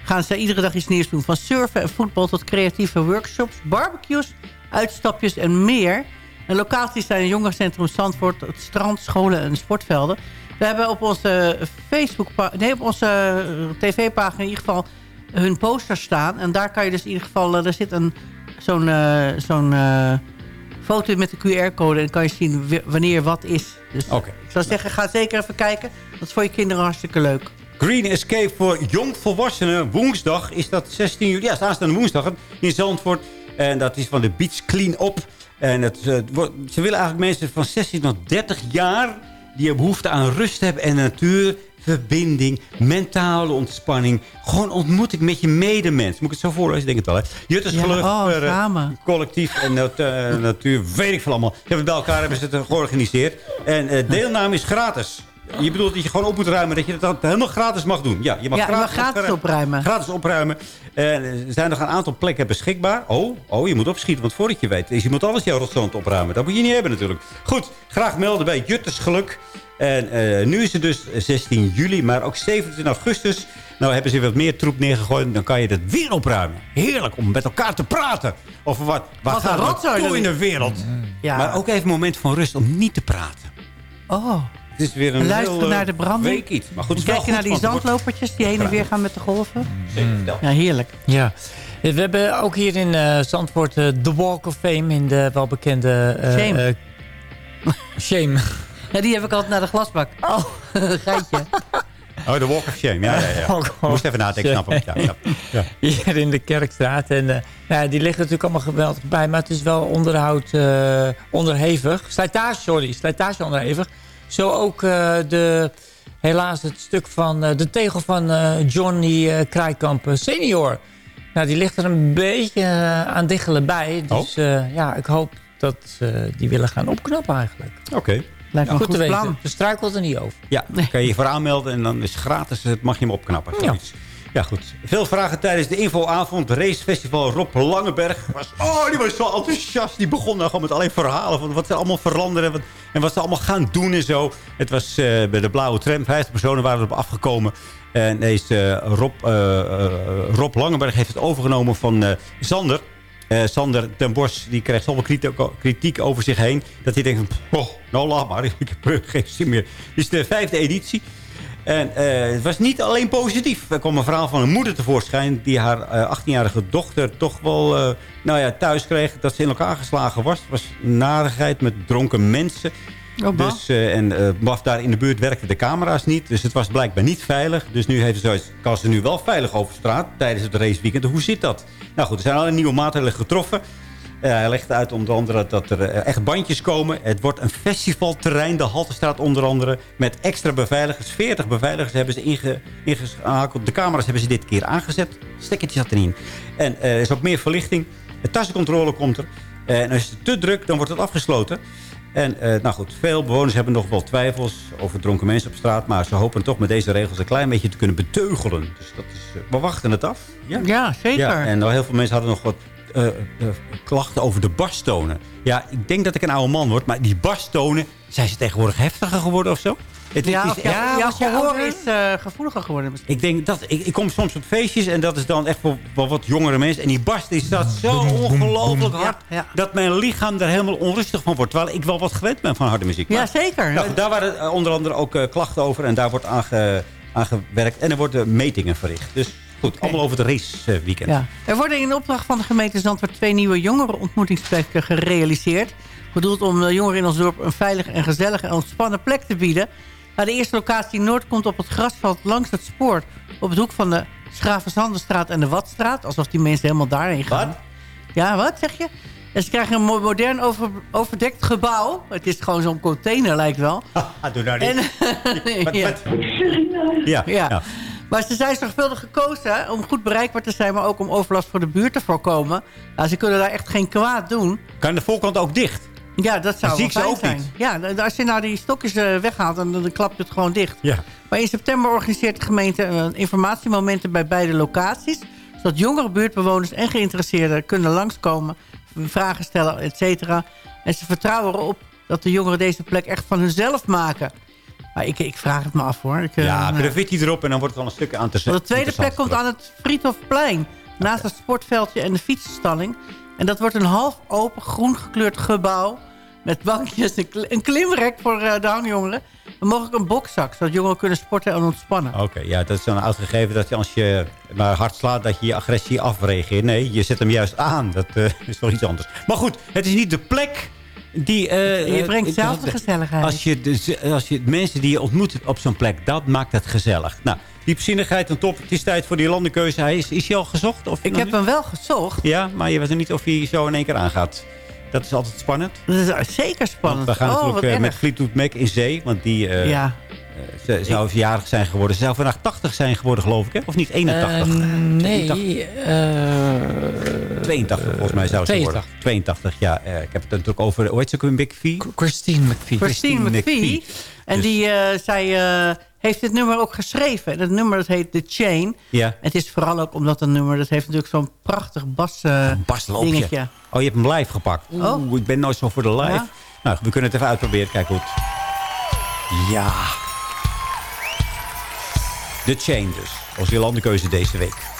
gaan ze iedere dag iets nieuws doen. Van surfen en voetbal tot creatieve workshops, barbecues, uitstapjes en meer. En locaties zijn het jongerencentrum Zandvoort, het strand, scholen en sportvelden. We hebben op onze Facebook, nee, op onze eh, tv-pagina in ieder geval hun posters staan. En daar kan je dus in ieder geval, eh, er zit een zo'n eh, eh, foto met de QR-code en kan je zien wanneer wat is. Dus ik zou zeggen, ga zeker even kijken. Dat is voor je kinderen hartstikke leuk. Green Escape voor jongvolwassenen. Woensdag is dat 16 juli. Ja, het is aanstaande woensdag in Zandvoort. En dat is van de Beach Clean Up. En het, eh, ze willen eigenlijk mensen van 16 tot 30 jaar... die een behoefte aan rust hebben en natuur... verbinding, mentale ontspanning. Gewoon ontmoeting met je medemens. Moet ik het zo voorlezen? Ik denk het wel, hè? Juttersgeluk, Ja, oh, eh, collectief en nat- eh, natuur. Weet ik veel allemaal. Ze hebben het bij elkaar hebben ze het georganiseerd. En deelname is gratis. Je bedoelt dat je gewoon op moet ruimen. Dat je het dan helemaal gratis mag doen. Ja, je mag Ja, gratis, mag gratis opruimen. Gratis opruimen. En er zijn nog een aantal plekken beschikbaar. Oh, oh, je moet opschieten. Want voordat je weet, is je moet alles jouw restaurant opruimen. Dat moet je niet hebben natuurlijk. Goed, graag melden bij Juttersgeluk. En eh, nu is het dus 16 juli, maar ook 27 augustus. Nou hebben ze wat meer troep neergegooid. Dan kan je het weer opruimen. Heerlijk om met elkaar te praten. Over wat, wat gaat er toe in de wereld. Ja. Maar ook even een moment van rust om niet te praten. Oh, is weer een luisteren heel, eh, naar de branding. week iets. Maar goed, het is En wel kijken naar die zandlopertjes die heen en weer gaan met de golven. Zeker, wel. Ja, heerlijk. Ja. We hebben ook hier in eh, Zandvoort eh, de Walk of Fame in de welbekende... eh, Shame. eh, shame. Ja, die heb ik altijd naar de glasbak. Oh, geitje. Oh, de Walk of Shame. Ja, ja, ja. Moest even nadenken, snap ik. Ja, ja. Ja. Hier in de Kerkstraat. En eh, nou ja, die liggen natuurlijk allemaal geweldig bij. Maar het is wel onderhoud eh, onderhevig. Slijtage, sorry. Slijtage onderhevig. Zo ook eh, de, helaas het stuk van eh, de tegel van eh, Johnny eh eh, senior. Nou, die ligt er een beetje aan diggelen bij. Dus eh, ja, ik hoop dat ze die willen gaan opknappen eigenlijk. Oké. Lijkt me een goed goed te weten. plan. Ze struikelt er niet over. Ja, dan kan je je voor aanmelden en dan is het gratis. Het mag je hem opknappen. Zoiets. Ja, goed. Veel vragen tijdens de infoavond. Racefestival Rob Langenberg. Was, oh, die was zo enthousiast. Die begon dan gewoon met alleen verhalen van wat ze allemaal veranderen. En wat, en wat ze allemaal gaan doen en zo. Het was eh, bij de blauwe tram. 50 personen waren erop afgekomen. En deze eh, Rob, eh, Rob Langenberg heeft het overgenomen van Sander. Sander ten Bos die krijgt zoveel kritiek, over zich heen. Dat hij denkt, oh, nou laat maar, ik heb geen zin meer. Dit is de vijfde editie. En eh, het was niet alleen positief. Er kwam een verhaal van een moeder tevoorschijn... die haar eh, 18-jarige dochter toch wel eh, nou ja, thuis kreeg... dat ze in elkaar geslagen was. Het was narigheid met dronken mensen. Oh, dus, en baf daar in de buurt werkten de camera's niet. Dus het was blijkbaar niet veilig. Dus nu heeft ze zoiets, kan ze nu wel veilig over straat... tijdens het raceweekend. Hoe zit dat? Nou goed, er zijn alle nieuwe maatregelen getroffen... Eh, hij legt uit onder andere dat er eh, echt bandjes komen. Het wordt een festivalterrein, de Haltestraat onder andere. Met extra beveiligers. 40 beveiligers hebben ze inge, ingeschakeld. De camera's hebben ze dit keer aangezet. Stekkertje zat erin. En eh, er is ook meer verlichting. De tassencontrole komt er. En als het te druk, dan wordt het afgesloten. En eh, nou goed, veel bewoners hebben nog wel twijfels over dronken mensen op straat. Maar ze hopen toch met deze regels een klein beetje te kunnen beteugelen. Dus dat is, we wachten het af. Ja, zeker. Ja, en nou, heel veel mensen hadden nog wat eh, eh, klachten over de bastonen. Ja, ik denk dat ik een oude man word, maar die bastonen, zijn ze tegenwoordig heftiger geworden of zo? Het is- Ja, is- of jouw je gehoor ouder? is eh, gevoeliger geworden misschien. Ik denk dat ik, ik kom soms op feestjes en dat is dan echt voor, voor wat jongere mensen. En die bas die staat zo ongelooflijk hard dat mijn lichaam er helemaal onrustig van wordt. Terwijl ik wel wat gewend ben van harde muziek. Ja, Maar- zeker. Nou, daar waren eh, onder andere ook eh, klachten over en daar wordt aange, aangewerkt. En er worden metingen verricht. Dus goed, allemaal over het raceweekend. Ja. Er worden in opdracht van de gemeente Zandvoort twee nieuwe jongerenontmoetingsplekken gerealiseerd. Bedoeld om de jongeren in ons dorp een veilige en gezellige en ontspannen plek te bieden. Nou, de eerste locatie Noord komt op het grasveld langs het spoor. Op het hoek van de Schravenzandenstraat en de Watstraat. Alsof die mensen helemaal daarheen gaan. Wat? Ja, wat zeg je? En ze krijgen een mo- modern over, overdekt gebouw. Het is gewoon zo'n container, lijkt wel. Doe nou niet. En, ja. Ja, Ja. ja. Maar ze zijn zorgvuldig gekozen om goed bereikbaar te zijn... maar ook om overlast voor de buurt te voorkomen. Nou, ze kunnen daar echt geen kwaad doen. Kan de voorkant ook dicht? Ja, dat zou wel fijn zijn. niet. Ja, als je nou die stokjes eh, weghaalt, dan, dan klapt het gewoon dicht. Ja. Maar in september organiseert de gemeente eh, informatiemomenten bij beide locaties. Zodat jongere buurtbewoners en geïnteresseerden kunnen langskomen. Vragen stellen, et cetera. En ze vertrouwen erop dat de jongeren deze plek echt van hunzelf maken. Maar ik, ik vraag het me af hoor. Ik, eh, Ja, nou. graffiti erop en dan wordt het wel een stuk aan te zetten. De tweede plek komt aan het Friedhofplein. Naast het sportveldje en de fietsenstalling. En dat wordt een half open groen gekleurd gebouw. Met bankjes, een, kli- een klimrek voor eh, de hangjongeren. En mogelijk een bokzak, zodat jongeren kunnen sporten en ontspannen. Oké, ja, dat is dan uitgegeven dat je als je maar hard slaat... dat je je agressie afreageert. Nee, je zet hem juist aan. Dat eh, is wel iets anders. Maar goed, het is niet de plek die... eh, Je brengt eh, zelf de gezelligheid. Als je, de, als je mensen die je ontmoet op zo'n plek, dat maakt het gezellig. Nou, diepzinnigheid en top. Het is tijd voor die landenkeuze. Hij is, is hij al gezocht? Of Ik heb niet? hem wel gezocht. Ja, maar je weet nog niet of hij zo in één keer aangaat. Dat is altijd spannend. Dat is zeker spannend. Want we gaan oh, natuurlijk eh, met. Fleetwood Mac in zee. Want die Ja. Eh, ze zou verjaardag zijn geworden. Ze zou vandaag 80 zijn geworden, geloof ik. Hè? Of niet 81? Eh, nee, eh, 82 volgens mij zou ze 82. worden. 82, ja. eh, ik heb het natuurlijk over, hoe heet ze ook een Big V? Christine McVie. Christine McVie. En Dus- die eh, zij, eh, heeft dit nummer ook geschreven. En dat nummer dat heet The Chain. Ja. Het is vooral ook omdat een nummer... dat heeft natuurlijk zo'n prachtig bas, eh, Basloopje. dingetje. Oh, je hebt hem live gepakt. Oh. Oeh, ik ben nooit zo voor de live. Ja? Nou, we kunnen het even uitproberen. Kijk hoe het... Ja. The Chain dus. Als je landenkeuze deze week.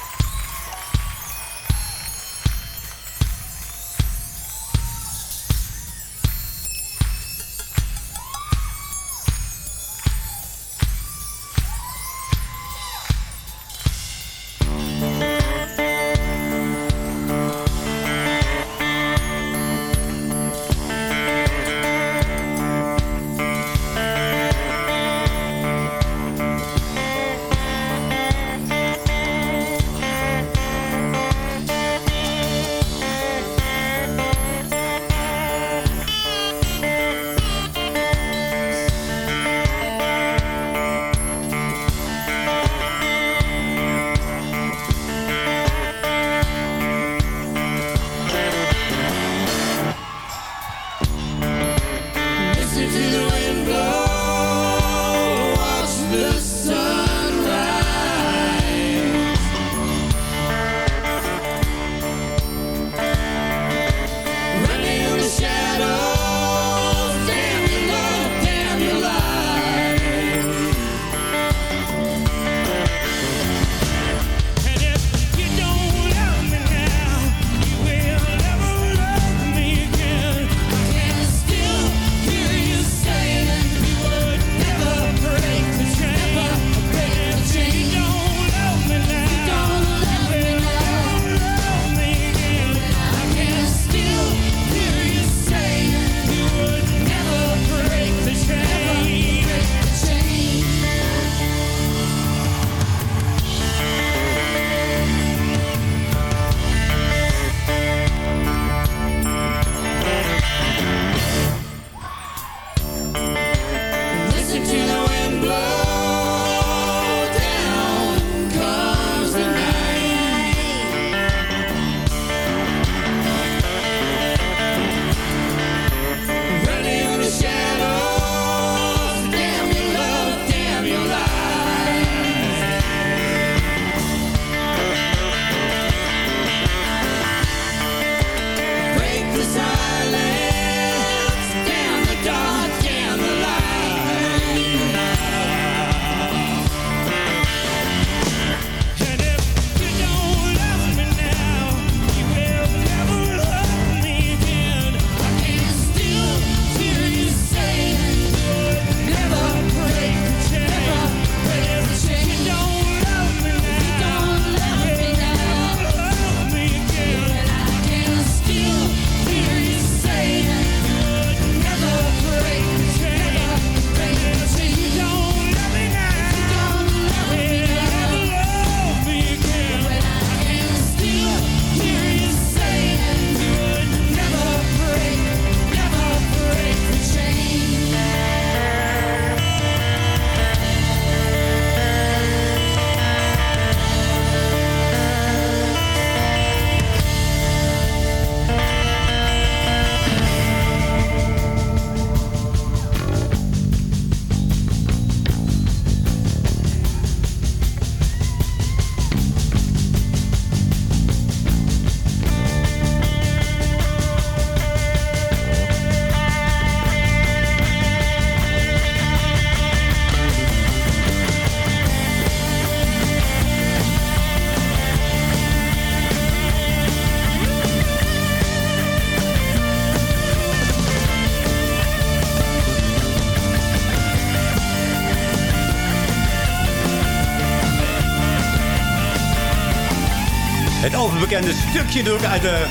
Het overbekende stukje doe uit de,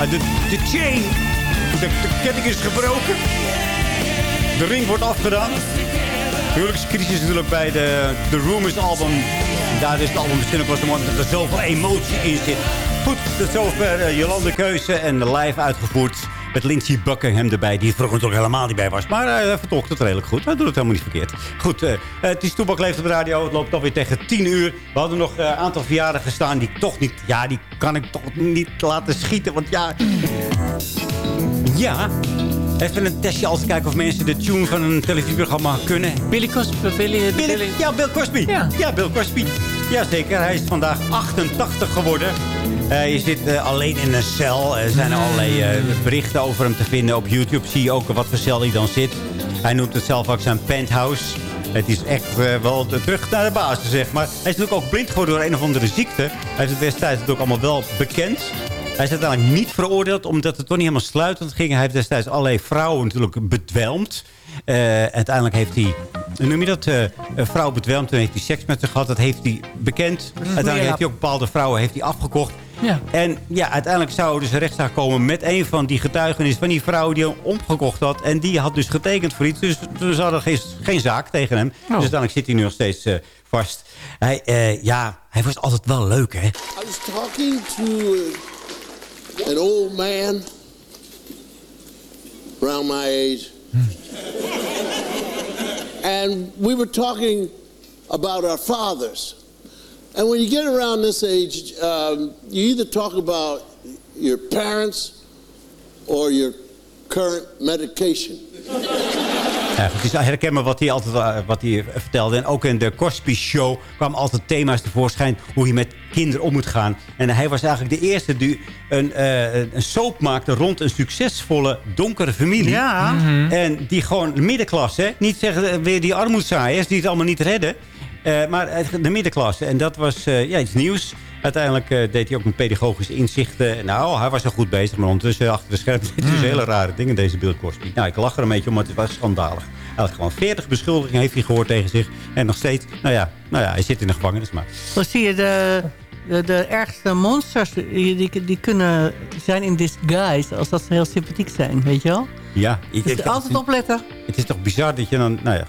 uit de, de chain. De, ketting is gebroken. De ring wordt afgedaan. Huwelijkscrisis natuurlijk bij de, de Rumors album. Daar is het album misschien ook wel zo mooi dat er zoveel emotie in zit. Goed, tot zover uh, Jolande Keuze en live uitgevoerd. Met Lindsey Buckingham erbij, die er vroeger natuurlijk helemaal niet bij was. Maar hij uh, vertolkt het redelijk goed. Hij doet het helemaal niet verkeerd. Goed, uh, het is Toebak Leeft op de radio. Het loopt alweer tegen 10 uur. We hadden nog een aantal verjaardagen staan die ik toch niet... Ja, die kan ik toch niet laten schieten. Want ja... Ja, Even een testje als kijken of mensen de tune van een televisieprogramma kunnen. Billy Cosby. Billy, Billy, Billy. Ja, Bill Cosby. Ja. ja, Bill Cosby. Jazeker, hij is vandaag 88 geworden. Hij zit uh, alleen in een cel. Er zijn allerlei berichten over hem te vinden. Op YouTube zie je ook wat voor cel hij dan zit. Hij noemt het zelf ook zijn penthouse. Het is echt wel terug naar de basis, zeg maar. Hij is natuurlijk ook blind geworden door een of andere ziekte. Hij heeft het destijds ook allemaal wel bekend. Hij is uiteindelijk niet veroordeeld, omdat het toch niet helemaal sluitend ging. Hij heeft destijds allerlei vrouwen natuurlijk bedwelmd. Uh, uiteindelijk heeft hij, noem je dat, uh, een vrouw bedwelmd. Toen heeft hij seks met haar gehad. Dat heeft hij bekend. Uiteindelijk heeft hij ook bepaalde vrouwen heeft hij afgekocht. Ja. En ja, uiteindelijk zou er dus een rechtszaak komen met een van die getuigenissen van die vrouw die hem omgekocht had. En die had dus getekend voor iets. Dus er hadden geen, geen zaak tegen hem. Oh. Dus uiteindelijk zit hij nu nog steeds uh, vast. Hij, ja, hij was altijd wel leuk, hè? I was talking to an old man around my age. And we were talking about our fathers. And when you get around this age, um, you either talk about your parents or your current medication. Ja, het is herkenbaar wat hij altijd uh, wat hij vertelde. En ook in de Cosby Show kwamen altijd thema's tevoorschijn... hoe je met kinderen om moet gaan. En hij was eigenlijk de eerste die een, uh, een soap maakte... rond een succesvolle, donkere familie. Ja. Mm -hmm. En die gewoon de middenklasse... niet zeggen weer die armoedzaaiers die het allemaal niet redden... Uh, maar de middenklasse. En dat was ja, iets nieuws. Uiteindelijk deed hij ook met pedagogische inzichten. Nou, hij was er goed bezig. Maar ondertussen achter de schermen hij dus hele rare dingen, deze Bill Cosby. Nou, ik lach er een beetje om, maar het was schandalig. Hij had gewoon 40 beschuldigingen heeft hij gehoord tegen zich. En nog steeds, nou ja, nou ja hij zit in de gevangenis. Maar... Zo zie je de, de, de ergste monsters, die, die, die kunnen zijn in disguise. Als dat ze heel sympathiek zijn, weet je wel? Ja. Ik, dus ik, altijd opletten. Het is toch bizar dat je dan, nou ja.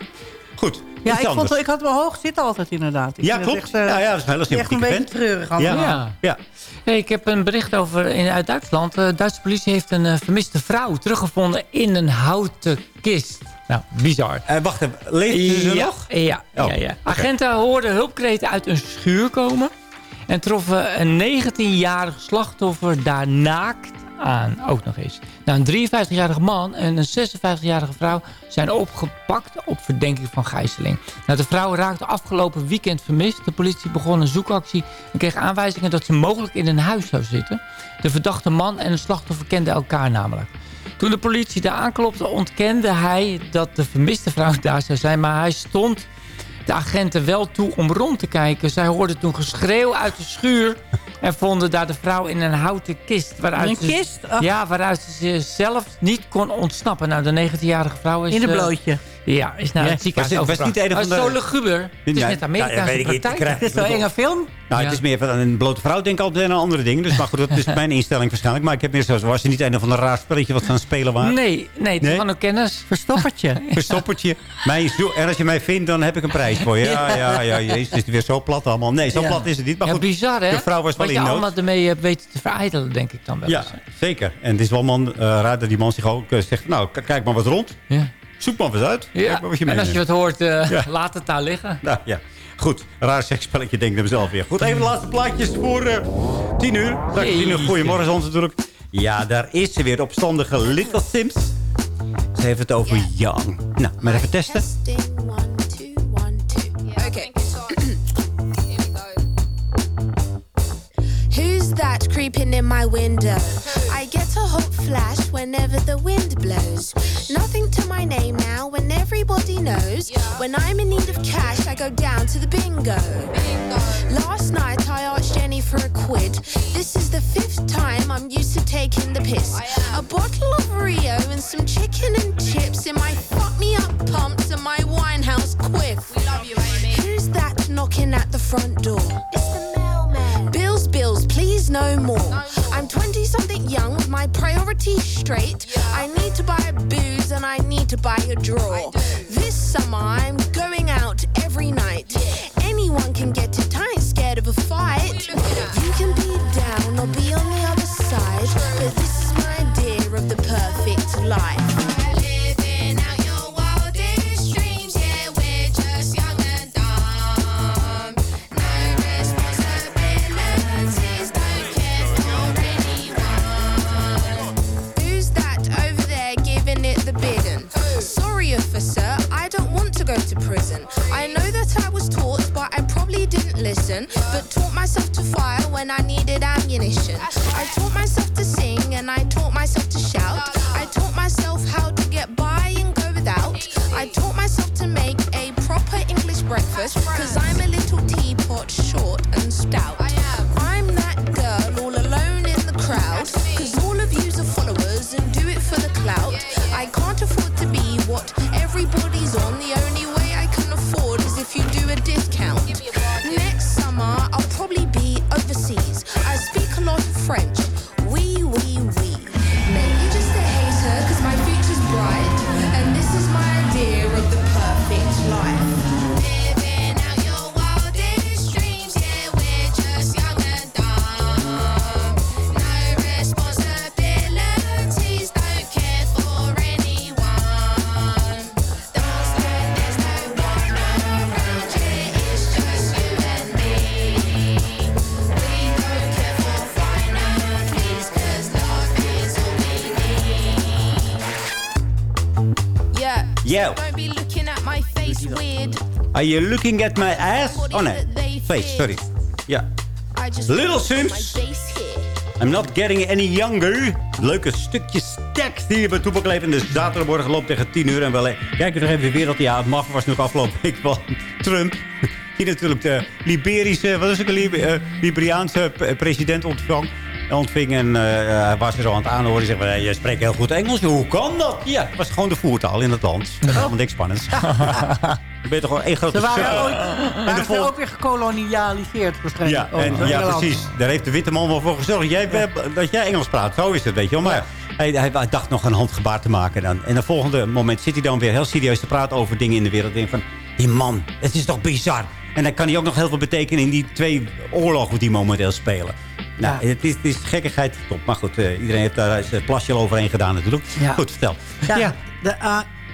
Goed. Ja, ik, vond, ik had wel hoog zitten altijd inderdaad. Ik ja, klopt. Echt, uh, ja, ja, dat is een hele Echt een beetje treurig ja. ja. ja. Hey, ik heb een bericht over in, uit Duitsland. De Duitse politie heeft een uh, vermiste vrouw teruggevonden in een houten kist. Nou, bizar. Uh, wacht even, leeft ze ja, nog? Ja, oh, ja, ja. Agenten okay. hoorden hulpkreten uit een schuur komen... en troffen een 19-jarig slachtoffer daar naakt aan. Ook nog eens. Nou, een 53-jarige man en een 56-jarige vrouw zijn opgepakt op verdenking van gijzeling. Nou, de vrouw raakte afgelopen weekend vermist. De politie begon een zoekactie en kreeg aanwijzingen dat ze mogelijk in een huis zou zitten. De verdachte man en de slachtoffer kenden elkaar namelijk. Toen de politie daar aanklopte ontkende hij dat de vermiste vrouw daar zou zijn. Maar hij stond de agenten wel toe om rond te kijken. Zij hoorden toen geschreeuw uit de schuur... en vonden daar de vrouw in een houten kist. Waaruit een ze, kist? Oh. Ja, waaruit ze zelf niet kon ontsnappen. Nou, de 19-jarige vrouw is... In een blootje. Uh, ja, is naar het ziekenhuis was, was niet een van de... zo luguber. Het is net Amerikaanse ja, praktijk. Het is wel een enge film. Nou, ja. het is meer van een blote vrouw, denk ik altijd aan andere dingen. Dus maar goed, dat is mijn instelling waarschijnlijk. Maar ik heb meer zo, was er niet een of ander raar spelletje wat ze aan het spelen waren? Nee, nee, het is gewoon een kennis. Verstoppertje. Verstoppertje. Mij, en als je mij vindt, dan heb ik een prijs voor je. Ja, ja, ja, jezus, het is weer zo plat allemaal. Nee, zo plat is het niet. Maar goed, bizar, hè? de vrouw was wel wat in je nood. allemaal ermee weet te verijdelen, denk ik dan wel Ja, zeker. En het is wel man, uh, raar dat die man zich ook uh, zegt... Nou, kijk maar wat rond. Ja. Zoek maar eens uit. Ja. Kijk maar wat je en als je wat hoort, uh, ja. laat het daar liggen. Nou, ja. Goed, raar seksspelletje denk ik mezelf weer. Goed, even de laatste plaatjes voor uh, tien uur. Dag tien uur, goedemorgen ons natuurlijk. Ja, daar is ze weer, de opstandige Little Sims. Ze heeft het over Young. Nou, maar even testen. Okay. Who's that creeping in my window? I get a hot flash whenever the wind blows. Nothing to my name now when everybody knows. When I'm in need of cash, I go down to the bingo. Bingo. Last night I asked Jenny for a quid. This is the fifth time I'm used to taking the piss. A bottle of Rio and some chicken and chips in my fuck me up pumps and my winehouse quiff. We love you, Amy. Who's that knocking at the front door? It's the mailman. Bills, bills, please no more. I'm 20 something young with my priorities straight. I need to buy a booze and I need to buy a draw. This summer I'm going out every night. Anyone can get it, I ain't scared of a fight. You can be down or be on the other side, but this is my idea of the perfect life. situation. Are you looking at my ass? Oh nee, face, sorry. Ja. Little Sims. I'm not getting any younger. Leuke stukjes tekst hier bij Toepak Leven. De zaterdagmorgen loopt tegen 10 uur. En wel, kijk nog even de wereld. Ja, het mag was nog afgelopen week van Trump. Die natuurlijk de Liberische, wat is het, Lib eh, Liberiaanse p- president ontvang, ontving. En eh, hij was er zo aan het aanhoren. Hij zegt, van, "Hey, je spreekt heel goed Engels. Hoe kan dat? Ja, het was gewoon de voertaal in het land. Dat is helemaal niks spannends. Je toch gewoon één grote Ze waren ooit waren ook weer gekolonialiseerd waarschijnlijk. Ja, en, ja precies. Daar heeft de witte man wel voor gezorgd. Jij, Dat jij Engels praat. Zo is het, weet je wel. Maar hij, hij, hij dacht nog een handgebaar te maken. Dan. En het volgende moment zit hij dan weer heel serieus te praten over dingen in de wereld. En van, die man, het is toch bizar. En dan kan hij ook nog heel veel betekenen in die twee oorlogen die momenteel spelen. Nou, het, is, het is gekkigheid top. Maar goed, eh, iedereen heeft daar zijn plasje al overheen gedaan natuurlijk. Ja. Goed, vertel. Ja, de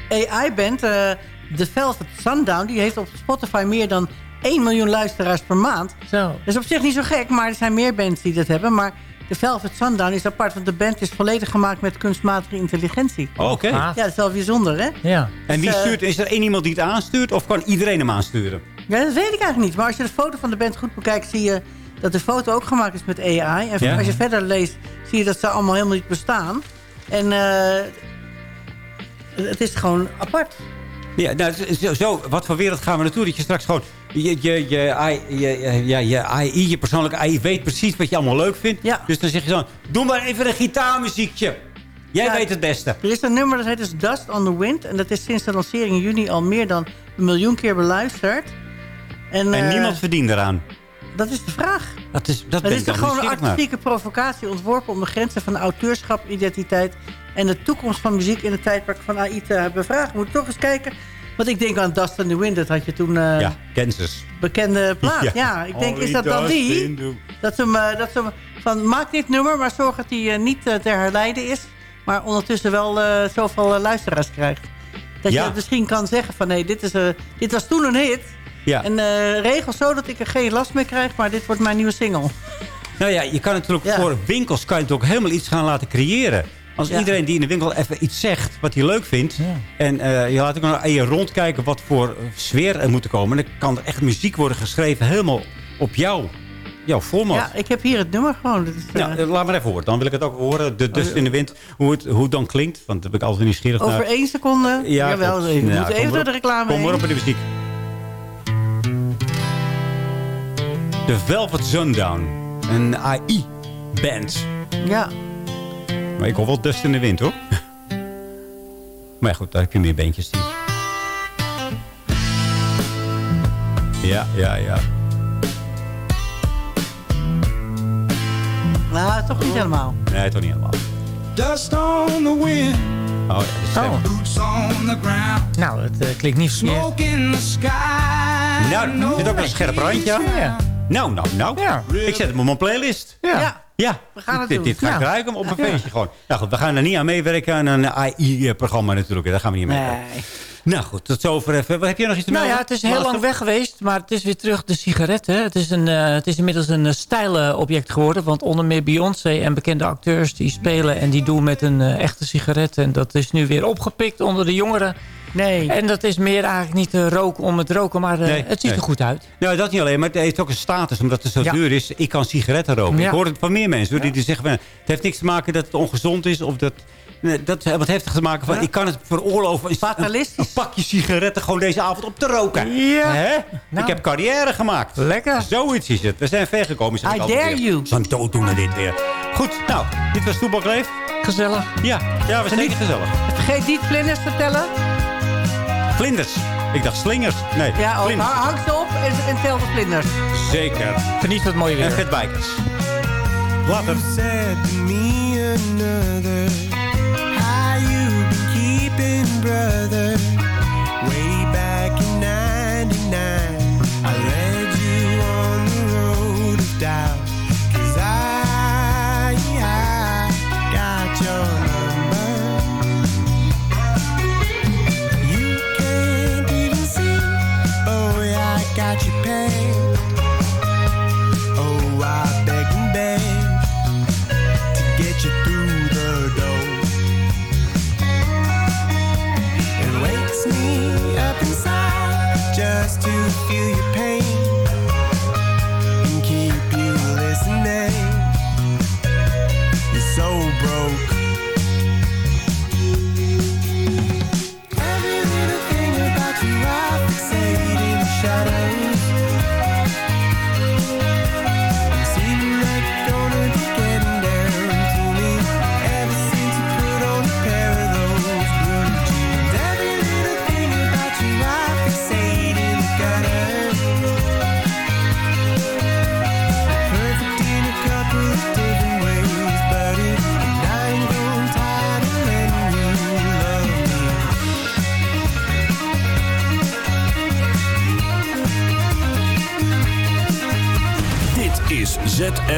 AI-band, eh The Velvet Sundown... die heeft op Spotify meer dan 1 miljoen luisteraars per maand. Zo. Dat is op zich niet zo gek, maar er zijn meer bands die dat hebben. Maar The Velvet Sundown is apart, want de band is volledig gemaakt met kunstmatige intelligentie. Oh, Oké. Ja, dat is wel bijzonder, hè? Ja. En wie Dus, eh, stuurt, is er één iemand die het aanstuurt? Of kan iedereen hem aansturen? Ja, dat weet ik eigenlijk niet. Maar als je de foto van de band goed bekijkt, zie je dat de foto ook gemaakt is met AI. En Ja. als je verder leest, zie je dat ze allemaal helemaal niet bestaan. En eh, het is gewoon apart. Ja, nou, zo, zo, wat voor wereld gaan we naartoe? Dat je straks gewoon... Je, je, je, AI, je, ja, je AI, je persoonlijke AI, weet precies wat je allemaal leuk vindt. Dus dan zeg je zo, doe maar even een gitaarmuziekje. Jij Ja, weet het beste. Er is een nummer dat heet dus Dust on the Wind. En dat is sinds de lancering in juni al meer dan een miljoen keer beluisterd. En, En eh, niemand verdient eraan. Dat is de vraag. Dat is, dat het ben is toch gewoon een naar. artistieke provocatie ontworpen... om de grenzen van auteurschap, identiteit... en de toekomst van muziek in het tijdperk van AI te bevragen. Moet toch eens kijken. Want ik denk aan Dust on the Wind. Dat had je toen... eh, Ja, Kansas. bekende plaat. Ja, Ja. ik denk, Only is dat dan die? in Dat ze hem, eh, dat ze hem van, maak dit nummer, maar zorg dat hij eh, niet te herleiden is. Maar ondertussen wel eh, zoveel luisteraars krijgt. Dat Ja. je misschien kan zeggen van, nee, dit, is, eh, dit was toen een hit. Ja. En eh, regel zo dat ik er geen last meer krijg, maar dit wordt mijn nieuwe single. Nou ja, je kan natuurlijk Ja. voor winkels kan je natuurlijk helemaal iets gaan laten creëren. Als Ja. iedereen die in de winkel even iets zegt wat hij leuk vindt. En eh, je laat ook nog even rondkijken wat voor eh, sfeer er moet komen. Dan kan er echt muziek worden geschreven helemaal op jou. Jouw format. Ja, ik heb hier het nummer gewoon. Ja, eh, laat maar even horen. Dan wil ik het ook horen. De dust in de wind. Hoe het, hoe het dan klinkt. Want daar ben ik altijd nieuwsgierig over naar. één seconde. Ja, Jawel, klopt. we Ja, moeten kom even maar door op. de reclame Kom maar op met de muziek. De Velvet Sundown. Een AI-band. Ja. Maar ik hoor wel dust in de wind, hoor. Maar ja, goed, daar heb je meer beentjes die. Ja, ja, ja. Nou, toch niet helemaal. Nee, toch niet helemaal. Dust on the wind. Oh, ja, de stem. Boots on the ground. Nou, het eh, klinkt niet verkeerd. Smoke in the sky. Nou, er zit ook een scherp randje aan. Ja. Nou, nou, nou. Ik zet hem op mijn playlist. Ja. Ja, We gaan het dit, doen. dit ga ik Ja. gebruiken op een feestje gewoon. Nou goed, we gaan er niet aan meewerken aan een AI-programma natuurlijk. Daar gaan we niet mee. Nee. Nou goed, tot zover even. Wat heb je nog iets te Nou melden? ja, het is heel lang weg geweest, maar het is weer terug de sigaretten. Het is, een, eh, het is inmiddels een uh, stijlenobject geworden. Want onder meer Beyoncé en bekende acteurs die spelen en die doen met een eh, echte sigaret. En dat is nu weer opgepikt onder de jongeren. Nee. En dat is meer eigenlijk niet uh, roken om het roken, maar uh, Nee, het ziet nee. er goed uit. Nou, dat niet alleen, maar het heeft ook een status. Omdat het zo Ja. duur is, ik kan sigaretten roken. Ja. Ik hoor het van meer mensen. hoor, Die, die zeggen, van, het heeft niks te maken dat het ongezond is. Of dat, dat wat heftig te maken van, ik kan het veroorloven. Een, Fatalistisch. een pakje sigaretten gewoon deze avond op te roken. Ja. Hè? Nou. Ik heb carrière gemaakt. Lekker. Zoiets is het. We zijn ver gekomen. zeg I dare weer. you. Zo'n dooddoener dit weer. Goed, nou, dit was Toebak Leef. Gezellig. Ja, ja we zijn zeker gezellig. Vergeet niet vlinders te tellen. Vlinders. Ik dacht slingers. Nee, Ja, ook. vlinders. hang ze op en, en tel de vlinders. Zeker. Geniet van het mooie En weer. vetbikers. Later. Been keeping brother. Way back in 99 I led you on the road of doubt